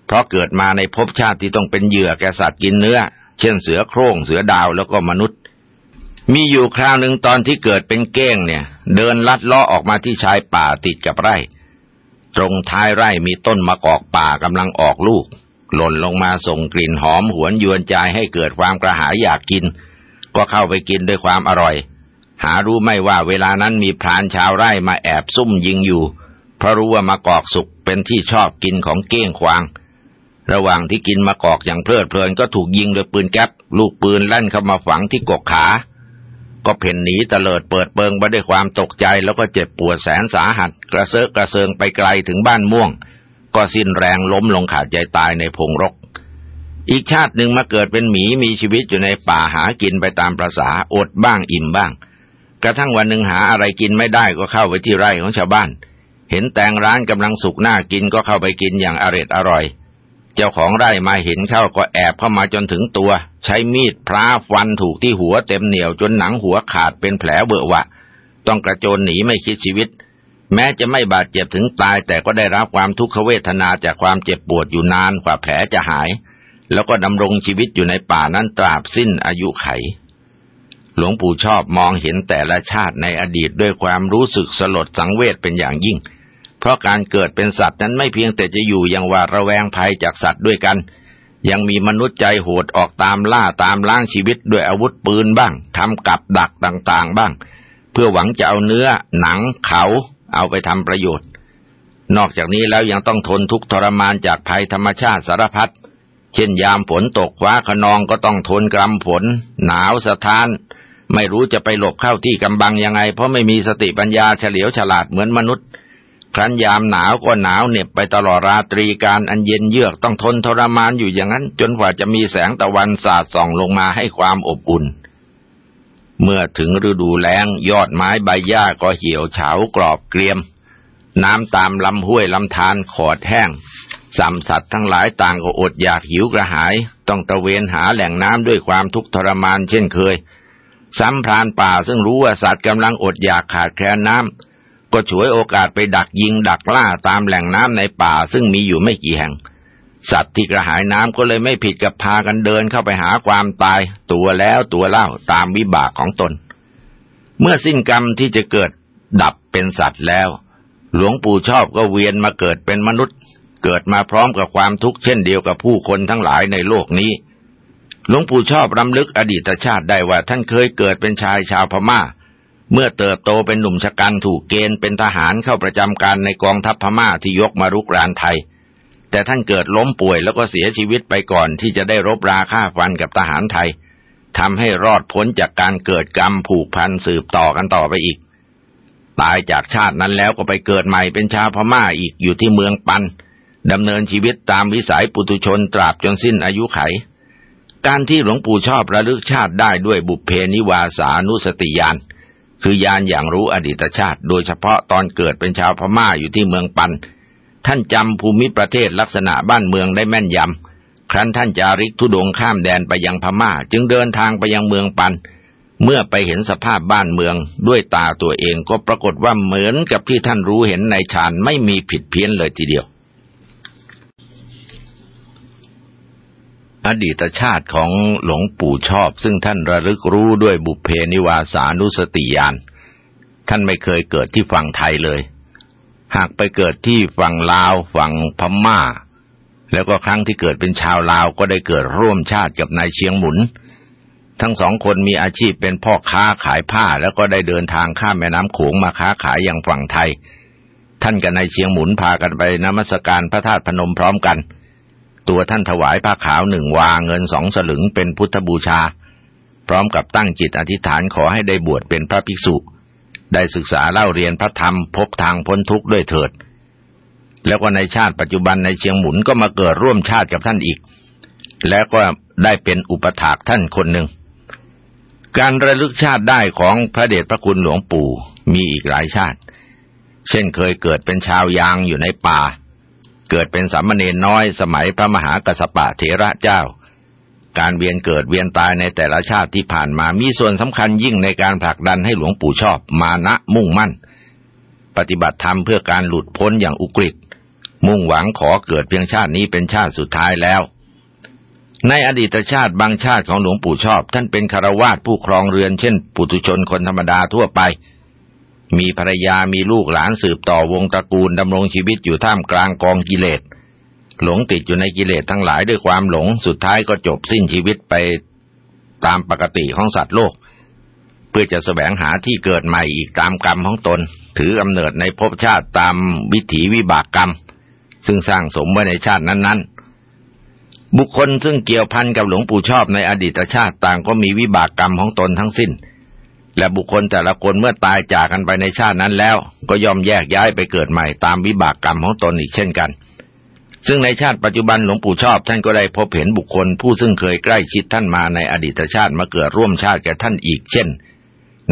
A: เพราะเกิดมาในภพชาติที่ต้องเป็นเหยื่อแกสัตว์กินเนื้อ เช่นเสือโคร่งเสือดาวแล้วก็มนุษย์ มีอยู่คราวหนึ่งตอนที่เกิดเป็นเก้งเนี่ย เดินลัดเลาะออกมาที่ชายป่าติดกับไร่ ตรงท้ายไร่มีต้นมะกอกป่ากำลังออกลูก หล่นลงมาส่งกลิ่นหอมหวนยวนใจให้เกิดความกระหายอยากกิน ก็เข้าไปกินด้วยความอร่อย หารู้ไม่ว่าเวลานั้นมีพรานชาวไร่มาแอบซุ่มยิงอยู่ เพราะรู้ว่ามะกอกสุกเป็นที่ชอบกินของเก้งควางระหว่างที่กินมะกอกอย่างเพลิดเพลินก็ถูกยิงโดยปืนแก๊ปลูกปืนลั่นเข้ามาฝังที่กกขา ก็เพ่นหนีเตลิดเปิดเปิงไปด้วยความตกใจแล้วก็เจ็บปวดแสนสาหัส กระเซาะกระเซิงไปไกลถึงบ้านม่วง ก็สิ้นแรงล้มลงขาดใจตายในพงรก อีกชาติหนึ่งมาเกิดเป็นหมีมีชีวิตอยู่ในป่าหากินไปตามประษาอดบ้างอิ่มบ้าง กระทั่งวันหนึ่งหาอะไรกินไม่ได้ก็เข้าไปที่ไร่ของชาวบ้าน เห็นแตงร้านกำลังสุกหน้ากินก็เข้าไปกินอย่างอร็ดอร่อย เจ้าของไร่มาเห็นเข้าก็แอบเข้ามาจนถึงตัว ใช้มีดพระฟันถูกที่หัวเต็มเหนียวจนหนังหัวขาดเป็นแผลเบอะวะ ต้องกระโจนหนีไม่คิดชีวิต แม้จะไม่บาดเจ็บถึงตาย แต่ก็ได้รับความทุกขเวทนาจากความเจ็บปวดอยู่นานกว่าแผลจะหาย แล้วก็ดำรงชีวิตอยู่ในป่านั้นตราบสิ้นอายุไข หลวงปู่ชอบมองเห็นแต่ละชาติในอดีตด้วยความรู้สึกสลดสังเวชเป็นอย่างยิ่ง เพราะการเกิดเป็นสัตว์นั้นไม่เพียงแต่จะอยู่อย่างว่าระแวงภัยจากสัตว์ด้วยกัน ยังมีมนุษย์ใจโหดออกตามล่าตามล้างชีวิตด้วยอาวุธปืนบ้างทำกับดักต่างๆบ้าง เพื่อหวังจะเอาเนื้อ หนังเขาเอาไปทำประโยชน์ นอกจากนี้แล้วยังต้องทนทุกข์ทรมานจากภัยธรรมชาติสารพัดเช่นยามฝนตกฟ้าขนองก็ต้องทนกรำฝนหนาวสะท้าน ไม่รู้จะไปหลบเข้าที่กำบังยังไง เพราะไม่มีสติปัญญาเฉลียวฉลาดเหมือนมนุษย์ ครั้นยามหนาวก็หนาวเหน็บไปตลอดราตรีการอันเย็นเยือกต้องทนทรมานอยู่อย่างนั้น จนกว่าจะมีแสงตะวันสาดส่องลงมาให้ความอบอุ่น เมื่อถึงฤดูแล้งยอดไม้ใบหญ้าก็เหี่ยวเฉากรอบเกรียม น้ำตามลำห้วยลำธารขอดแห้งสัมสัตว์ทั้งหลายต่างก็อดอยากหิวกระหาย ต้องตะเวนหาแหล่งน้ำด้วยความทุกข์ทรมานเช่นเคย ซ้ำพรานป่าซึ่งรู้ว่าสัตว์กำลังอดอยากขาดแคลนน้ำ ก็ฉวยโอกาสไปดักยิงดักล่าตามแหล่งน้ำในป่าซึ่งมีอยู่ไม่กี่แห่ง สัตว์ที่กระหายน้ำก็เลยไม่ผิดกับพากันเดินเข้าไปหาความตาย ตัวแล้วตัวเล่าตามวิบากของตน เมื่อสิ้นกรรมที่จะเกิดดับเป็นสัตว์แล้ว หลวงปู่ชอบก็เวียนมาเกิดเป็นมนุษย์ เกิดมาพร้อมกับความทุกข์เช่นเดียวกับผู้คนทั้งหลายในโลกนี้หลวงปู่ชอบรำลึกอดีตชาติได้ว่าท่านเคยเกิดเป็นชายชาวพมา่า เมื่อเติบโตเป็นหนุ่มชะกันถูกเกณฑ์เป็นทหารเข้าประจำการในกองทัพพม่าที่ยกมารุกรานไทย แต่ท่านเกิดล้มป่วยแล้วก็เสียชีวิตไปก่อนที่จะได้รบราฆ่าฟันกับทหารไทยทำให้รอดพ้นจากการเกิดกรรมผูกพันสืบต่อกันต่อไปอีก ตายจากชาตินั้นแล้วก็ไปเกิดใหม่เป็นชาวพม่าอีกอยู่ที่เมืองปันดำเนินชีวิตตามวิสัยปุตุชนตราบจนสิ้นอายุไข การที่หลวงปู่ชอบระลึกชาติได้ด้วยบุพเพนิวาสานุสติญาณ คือยานอย่างรู้อดีตชาติ โดยเฉพาะตอนเกิดเป็นชาวพม่าอยู่ที่เมืองปัน ท่านจำภูมิประเทศลักษณะบ้านเมืองได้แม่นยำ ครั้นท่านจาริกทุดงข้ามแดนไปยังพม่า จึงเดินทางไปยังเมืองปัน เมื่อไปเห็นสภาพบ้านเมืองด้วยตาตัวเองก็ปรากฏว่าเหมือนกับที่ท่านรู้เห็นในฌานไม่มีผิดเพี้ยนเลยทีเดียว อดีตชาติของหลวงปู่ชอบ ซึ่งท่านระลึกรู้ด้วยบุพเพนิวาสานุสติญาณท่านไม่เคยเกิดที่ฝั่งไทยเลย หากไปเกิดที่ฝั่งลาวฝั่งพม่า แล้วก็ครั้งที่เกิดเป็นชาวลาวก็ได้เกิดร่วมชาติกับนายเชียงหมุน ทั้งสองคนมีอาชีพเป็นพ่อค้าขายผ้าแล้วก็ได้เดินทางข้ามแม่น้ำโขงมาค้าขายอย่างฝั่งไทย ท่านกับนายเชียงหมุนพากันไปนมัสการพระธาตุพนมพร้อมกัน ตัวท่านถวายผ้าขาวหนึ่งวาเงินสองสลึงเป็นพุทธบูชา พร้อมกับตั้งจิตอธิษฐานขอให้ได้บวชเป็นพระภิกษุ ได้ศึกษาเล่าเรียนพระธรรมพบทางพ้นทุกข์ด้วยเถิด แล้วก็ในชาติปัจจุบันในเชียงหมุนก็มาเกิดร่วมชาติกับท่านอีก แล้วก็ได้เป็นอุปถากท่านคนหนึ่งการระลึกชาติได้ของพระเดชพระคุณหลวงปู่มีอีกหลายชาติ เช่นเคยเกิดเป็นชาวยางอยู่ในป่า เกิดเป็นสามเณรน้อยสมัยพระมหากัสปะเถระเจ้า การเวียนเกิดเวียนตายในแต่ละชาติที่ผ่านมามีส่วนสำคัญยิ่งในการผลักดันให้หลวงปู่ชอบมานะมุ่งมั่น ปฏิบัติธรรมเพื่อการหลุดพ้นอย่างอุกฤษมุ่งหวังขอเกิดเพียงชาตินี้เป็นชาติสุดท้ายแล้ว ในอดีตชาติบางชาติของหลวงปู่ชอบ ท่านเป็นคารวาสผู้ครองเรือนเช่น ปุถุชนคนธรรมดาทั่วไป มีภรรยามีลูกหลานสืบต่อวงตระกูลดำรงชีวิตอยู่ท่ามกลางกองกิเลส หลงติดอยู่ในกิเลสทั้งหลายด้วยความหลงสุดท้ายก็จบสิ้นชีวิตไปตามปกติของสัตว์โลก เพื่อจะแสวงหาที่เกิดใหม่อีกตามกรรมของตน ถือกำเนิดในภพชาติตามวิถีวิบากกรรม ซึ่งสร้างสมไว้ในชาตินั้น ๆบุคคลซึ่งเกี่ยวพันกับหลวงปู่ชอบในอดีตชาติต่างก็มีวิบากกรรมของตนทั้งสิ้น และบุคคลแต่ละคนเมื่อตายจากกันไปในชาตินั้นแล้ว ก็ย่อมแยกย้ายไปเกิดใหม่ตามวิบากกรรมของตนอีกเช่นกัน ซึ่งในชาติปัจจุบันหลวงปู่ชอบท่านก็ได้พบเห็นบุคคลผู้ซึ่งเคยใกล้ชิดท่านมาในอดีตชาติมาเกิดร่วมชาติแก่ท่านอีกเช่น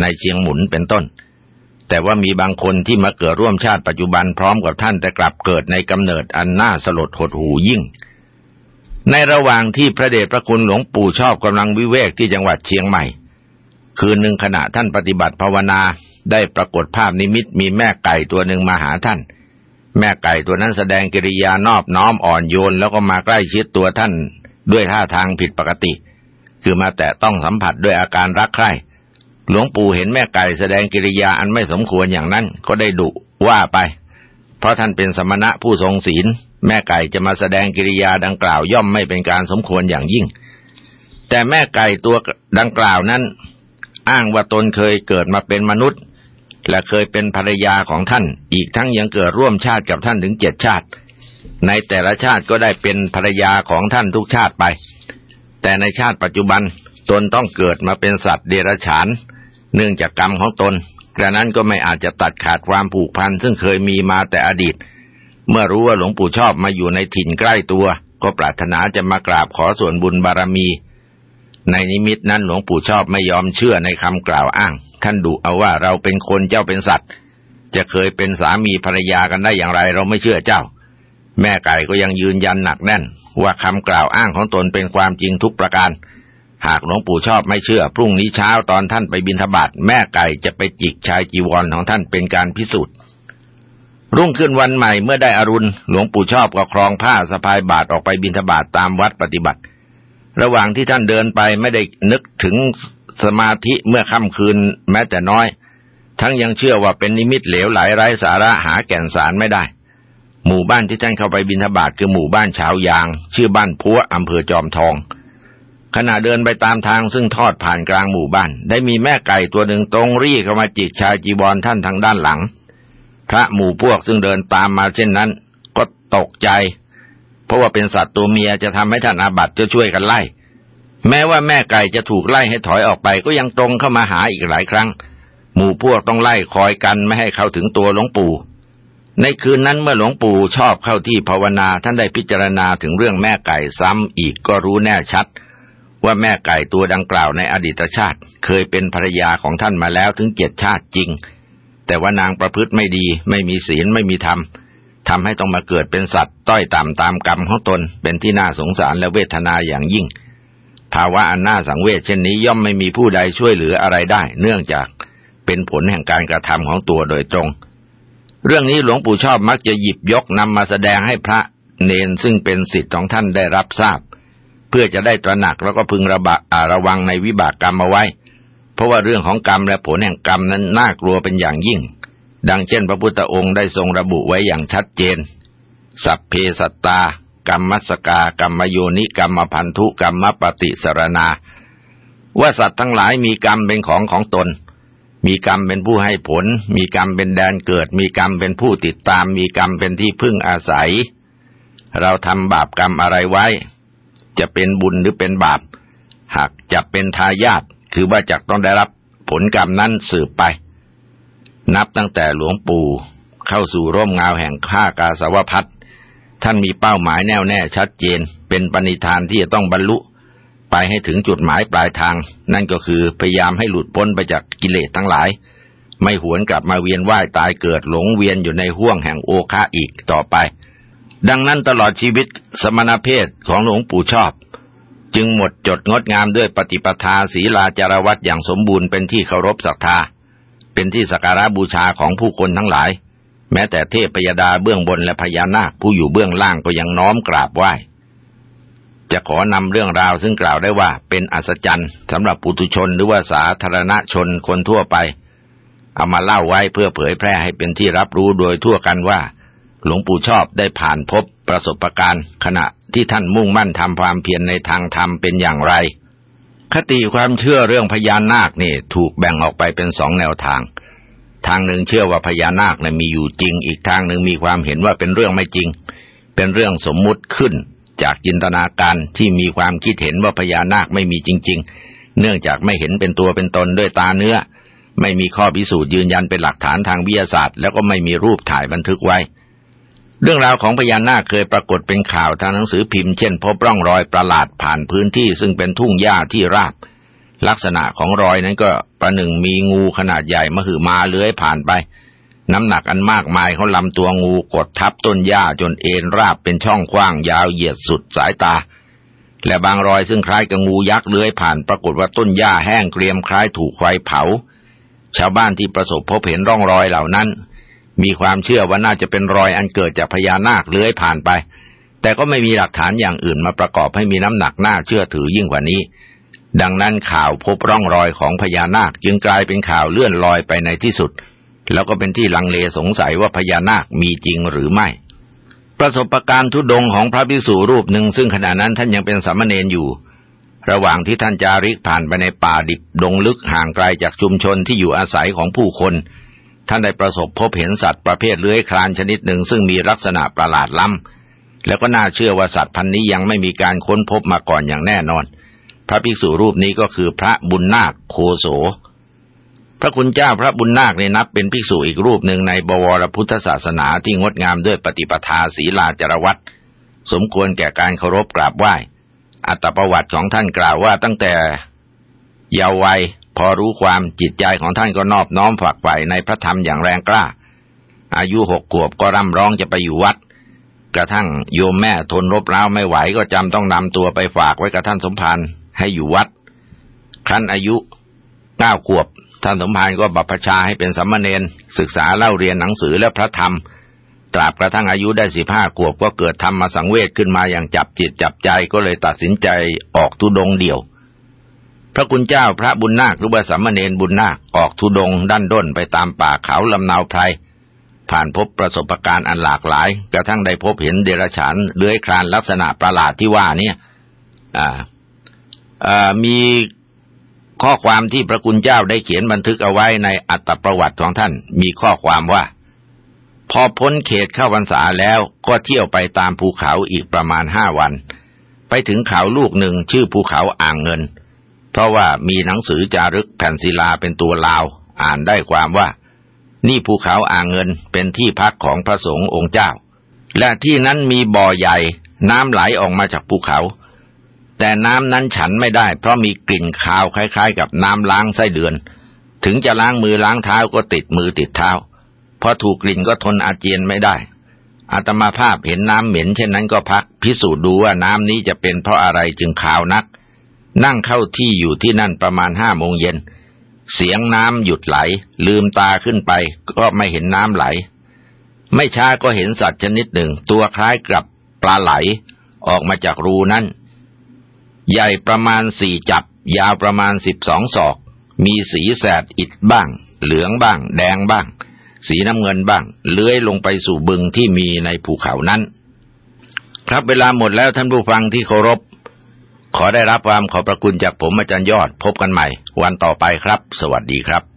A: ในเชียงหมุนเป็นต้น แต่ว่ามีบางคนที่มาเกิดร่วมชาติปัจจุบันพร้อมกับท่านแต่กลับเกิดในกำเนิดอันน่าสลดหดหูยิ่ง ในระหว่างที่พระเดชพระคุณหลวงปู่ชอบกำลังวิเวกที่จังหวัดเชียงใหม่ คืนหนึ่งขณะท่านปฏิบัติภาวนาได้ปรากฏภาพนิมิตมีแม่ไก่ตัวหนึ่งมาหาท่าน แม่ไก่ตัวนั้นแสดงกิริยานอบน้อมอ่อนโยนแล้วก็มาใกล้ชิดตัวท่านด้วยท่าทางผิดปกติ คือมาแตะต้องสัมผัสด้วยอาการรักใคร่หลวงปู่เห็นแม่ไก่แสดงกิริยาอันไม่สมควรอย่างนั้นก็ได้ดุว่าไป เพราะท่านเป็นสมณะผู้ทรงศีล แม่ไก่จะมาแสดงกิริยาดังกล่าวย่อมไม่เป็นการสมควรอย่างยิ่ง แต่แม่ไก่ตัวดังกล่าวนั้น อ้างว่าตนเคยเกิดมาเป็นมนุษย์ และเคยเป็นภรรยาของท่าน อีกทั้งยังเกิดร่วมชาติกับท่านถึงเจ็ดชาติ ในแต่ละชาติก็ได้เป็นภรรยาของท่านทุกชาติไป แต่ในชาติปัจจุบันตนต้องเกิดมาเป็นสัตว์เดรัจฉาน เนื่องจากกรรมของตน กระนั้นก็ไม่อาจจะตัดขาดความผูกพันซึ่งเคยมีมาแต่อดีต เมื่อรู้ว่าหลวงปู่ชอบมาอยู่ในถิ่นใกล้ตัว ก็ปรารถนาจะมากราบขอส่วนบุญบารมี ในนิมิตนั้นหลวงปู่ชอบไม่ยอมเชื่อในคำกล่าวอ้าง ท่านดุเอาว่าเราเป็นคนเจ้าเป็นสัตว์ จะเคยเป็นสามีภรรยากันได้อย่างไร เราไม่เชื่อเจ้า แม่ไก่ก็ยังยืนยันหนักแน่น ว่าคำกล่าวอ้างของตนเป็นความจริงทุกประการ หากหลวงปู่ชอบไม่เชื่อ พรุ่งนี้เช้าตอนท่านไปบินทบาทแม่ไก่จะไปจิกชายจีวรของท่านเป็นการพิสูจน์รุ่งขึ้นวันใหม่เมื่อได้อรุณ หลวงปู่ชอบก็ครองผ้าสะพายบาทออกไปบินทบาทตามวัดปฏิบัติ ระหว่างที่ท่านเดินไปไม่ได้นึกถึงสมาธิเมื่อค่ำคืนแม้แต่น้อย ทั้งยังเชื่อว่าเป็นนิมิตเหลวไหลไร้สาระหาแก่นสารไม่ได้ หมู่บ้านที่ท่านเข้าไปบินทบาทคือหมู่บ้านชาวยาง ชื่อบ้านพัวอำเภอจอมทอง ขณะเดินไปตามทางซึ่งทอดผ่านกลางหมู่บ้าน ได้มีแม่ไก่ตัวหนึ่งตรงรีเข้ามาจิกชายจีบอลท่านทางด้านหลัง พระหมู่พวกซึ่งเดินตามมาเช่นนั้น ก็ตกใจ เพราะว่าเป็นสัตว์ตัวเมียจะทำให้ท่านอาบัติจะช่วยกันไล่ แม้ว่าแม่ไก่จะถูกไล่ให้ถอยออกไปก็ยังตรงเข้ามาหาอีกหลายครั้ง หมู่พวกต้องไล่คอยกันไม่ให้เข้าถึงตัวหลวงปู่ ในคืนนั้นเมื่อหลวงปู่ชอบเข้าที่ภาวนาท่านได้พิจารณาถึงเรื่องแม่ไก่ซ้ำอีกก็รู้แน่ชัด ว่าแม่ไก่ตัวดังกล่าวในอดีตชาติ เคยเป็นภรรยาของท่านมาแล้วถึงเจ็ดชาติจริง แต่ว่านางประพฤติไม่ดี ไม่มีศีลไม่มีธรรม ทำให้ต้องมาเกิดเป็นสัตว์ต้อยต่ำตามกรรมของตนเป็นที่น่าสงสารและเวทนาอย่างยิ่ง ภาวะอันน่าสังเวชเช่นนี้ย่อมไม่มีผู้ใดช่วยเหลืออะไรได้ เนื่องจากเป็นผลแห่งการกระทำของตัวโดยตรง เรื่องนี้หลวงปู่ชอบมักจะหยิบยกนำมาแสดงให้พระเนนซึ่งเป็นสิทธิ์ของท่านได้รับทราบ เพื่อจะได้ตระหนักแล้วก็พึงระบะระวังในวิบากกรรมเอาไว้ เพราะว่าเรื่องของกรรมและผลแห่งกรรมนั้นน่ากลัวเป็นอย่างยิ่ง ดังเช่นพระพุทธองค์ได้ทรงระบุไว้อย่างชัดเจน สัพเพสัตตากรรมมัสกากรรมโยนิกรรมพันธุกรรมปฏิสรณา ว่าสัตว์ทั้งหลายมีกรรมเป็นของของตน มีกรรมเป็นผู้ให้ผล มีกรรมเป็นแดนเกิด มีกรรมเป็นผู้ติดตาม มีกรรมเป็นที่พึ่งอาศัย เราทำบาปกรรมอะไรไว้ จะเป็นบุญหรือเป็นบาป หากจะเป็นทายาทคือว่าจะต้องได้รับผลกรรมนั้นสืบไป นับตั้งแต่หลวงปู่เข้าสู่ร่มเงาแห่งข้ากาสาวพัฒท่านมีเป้าหมายแน่วแน่ชัดเจน เป็นปณิธานที่จะต้องบรรลุไปให้ถึงจุดหมายปลายทาง นั่นก็คือพยายามให้หลุดพ้นไปจากกิเลสทั้งหลาย ไม่หวนกลับมาเวียนว่ายตายเกิดหลงเวียนอยู่ในห้วงแห่งโอคาอีกต่อไป ดังนั้นตลอดชีวิตสมณเพศของหลวงปู่ชอบ จึงหมดจดงดงามด้วยปฏิปทาศีลาจารวัตอย่างสมบูรณ์เป็นที่เคารพศรัทธา เป็นที่สักการะบูชาของผู้คนทั้งหลาย แม้แต่เทพยดาเบื้องบนและพญานาคผู้อยู่เบื้องล่างก็ยังน้อมกราบไหว้จะขอนำเรื่องราวซึ่งกล่าวได้ว่าเป็นอัศจรรย์สำหรับปุถุชนหรือว่าสาธารณชนคนทั่วไป เอามาเล่าไว้เพื่อเผยแพร่ให้เป็นที่รับรู้โดยทั่วกันว่า หลวงปู่ชอบได้ผ่านพบประสบการณ์ ขณะที่ท่านมุ่งมั่นทำความเพียรในทางธรรมเป็นอย่างไร คติความเชื่อเรื่องพญานาคนี่ถูกแบ่งออกไปเป็นสองแนวทาง ทางหนึ่งเชื่อว่าพญานาคเนะมีอยู่จริง อีกทางหนึ่งมีความเห็นว่าเป็นเรื่องไม่จริง เป็นเรื่องสมมุติขึ้น จากจินตนาการที่มีความคิดเห็นว่าพญานาคไม่มีจริง ๆ เนื่องจากไม่เห็นเป็นตัวเป็นตนด้วยตาเนื้อ ไม่มีข้อพิสูจน์ยืนยันเป็นหลักฐานทางวิทยาศาสตร์ แล้วก็ไม่มีรูปถ่ายบันทึกไว้ เรื่องราวของพญานาคเคยปรากฏเป็นข่าวทางหนังสือพิมพ์เช่นพบร่องรอยประหลาดผ่านพื้นที่ซึ่งเป็นทุ่งหญ้าที่ราบ ลักษณะของรอยนั้นก็ประหนึ่งมีงูขนาดใหญ่มาหือมาเลื้อยผ่านไป น้ำหนักอันมากมายเขาลำตัวงูกดทับต้นหญ้าจนเอ็นราบเป็นช่องกว้างยาวเหยียดสุดสายตา และบางรอยซึ่งคล้ายกับงูยักษ์เลื้อยผ่านปรากฏว่าต้นหญ้าแห้งเกรียมคล้ายถูกไฟเผา ชาวบ้านที่ประสบพบเห็นร่องรอยเหล่านั้น มีความเชื่อว่าน่าจะเป็นรอยอันเกิดจากพญานาคเลื้อยผ่านไป แต่ก็ไม่มีหลักฐานอย่างอื่นมาประกอบให้มีน้ำหนักน่าเชื่อถือยิ่งกว่านี้ ดังนั้นข่าวพบร่องรอยของพญานาคจึงกลายเป็นข่าวเลื่อนลอยไปในที่สุด แล้วก็เป็นที่ลังเลสงสัยว่าพญานาคมีจริงหรือไม่ ประสบการณ์ทุดงของพระภิกษุรูปหนึ่งซึ่งขณะนั้นท่านยังเป็นสามเณรอยู่ ระหว่างที่ท่านจาริกผ่านไปในป่าดิบดงลึกห่างไกลจากชุมชนที่อยู่อาศัยของผู้คน ท่านได้ประสบพบเห็นสัตว์ประเภทเลื้อยคลานชนิดหนึ่งซึ่งมีลักษณะประหลาดล้ำแล้วก็น่าเชื่อว่าสัตว์พันนี้ยังไม่มีการค้นพบมาก่อนอย่างแน่นอน พระภิกษุรูปนี้ก็คือพระบุญนาคโคโส พระคุณเจ้าพระบุญนาคในนับเป็นภิกษุอีกรูปหนึ่งในบวรพุทธศาสนาที่งดงามด้วยปฏิปทาศีลาจรวัตสมควรแก่การเคารพกราบไหว้อัตประวัติของท่านกล่าวว่าตั้งแต่เยาว์วัย พอรู้ความจิตใจของท่านก็นอบน้อมฝักใฝ่ในพระธรรมอย่างแรงกล้า อายุหกขวบก็ร่ำร้องจะไปอยู่วัด กระทั่งโยมแม่ทนรบเร้าไม่ไหวก็จำต้องนำตัวไปฝากไว้กับท่านสมภารให้อยู่วัด ครั้นอายุเก้าขวบ ท่านสมภารก็บัพชาให้เป็นสัมมาเนนศึกษาเล่าเรียนหนังสือและพระธรรม ตราบกระทั่งอายุได้สิบห้าขวบก็เกิดธรรมมาสังเวชขึ้นมาอย่างจับจิตจับใจก็เลยตัดสินใจออกทุดงเดี่ยว พระคุณเจ้าพระบุญนาคหรือว่าสัมมาเนนบุญนาคออกทุดงดันด้นไปตามป่าเขาลำนาวไพรผ่านพบประสบการณ์อันหลากหลาย กระทั่งได้พบเห็นเดรัจฉานเลื้อยคลานลักษณะประหลาดที่ว่านี่อ่าอ่ามีข้อความที่พระคุณเจ้าได้เขียนบันทึกเอาไว้ในอัตประวัติของท่าน มีข้อความว่า พอพ้นเขตเข้าพรรษาแล้วก็เที่ยวไปตามภูเขาอีกประมาณห้าวัน ไปถึงเขาลูกหนึ่งชื่อภูเขาอ่างเงิน เพราะว่ามีหนังสือจารึกแผ่นศิลาเป็นตัวลาว อ่านได้ความว่า นี่ภูเขาอ่างเงินเป็นที่พักของพระสงฆ์องค์เจ้า และที่นั้นมีบ่อใหญ่ น้ำไหลออกมาจากภูเขา แต่น้ำนั้นฉันไม่ได้ เพราะมีกลิ่นคาวคล้าย ๆ กับน้ำล้างไส้เดือน ถึงจะล้างมือล้างเท้าก็ติดมือติดเท้าพอถูกกลิ่นก็ทนอาเจียนไม่ได้อาตมาภาพเห็นน้ำเหม็นเช่นนั้นก็พัก พิสูจน์ดูว่าน้ำนี้จะเป็นเพราะอะไรจึงคาวนัก นั่งเข้าที่อยู่ที่นั่นประมาณห้าโมงเย็น เสียงน้ำหยุดไหล ลืมตาขึ้นไปก็ไม่เห็นน้ำไหล ไม่ช้าก็เห็นสัตว์ชนิดหนึ่ง ตัวคล้ายกับปลาไหล ออกมาจากรูนั้น ใหญ่ประมาณสี่จับ ยาวประมาณสิบสองศอก มีสีแสดอิดบ้าง เหลืองบ้าง แดงบ้าง สีน้ำเงินบ้าง เลื้อยลงไปสู่บึงที่มีในภูเขานั้น ครับเวลาหมดแล้วท่านผู้ฟังที่เคารพ ขอได้รับความขอบพระคุณจากผมอาจารย์ยอดพบกันใหม่ วันต่อไปครับ สวัสดีครับ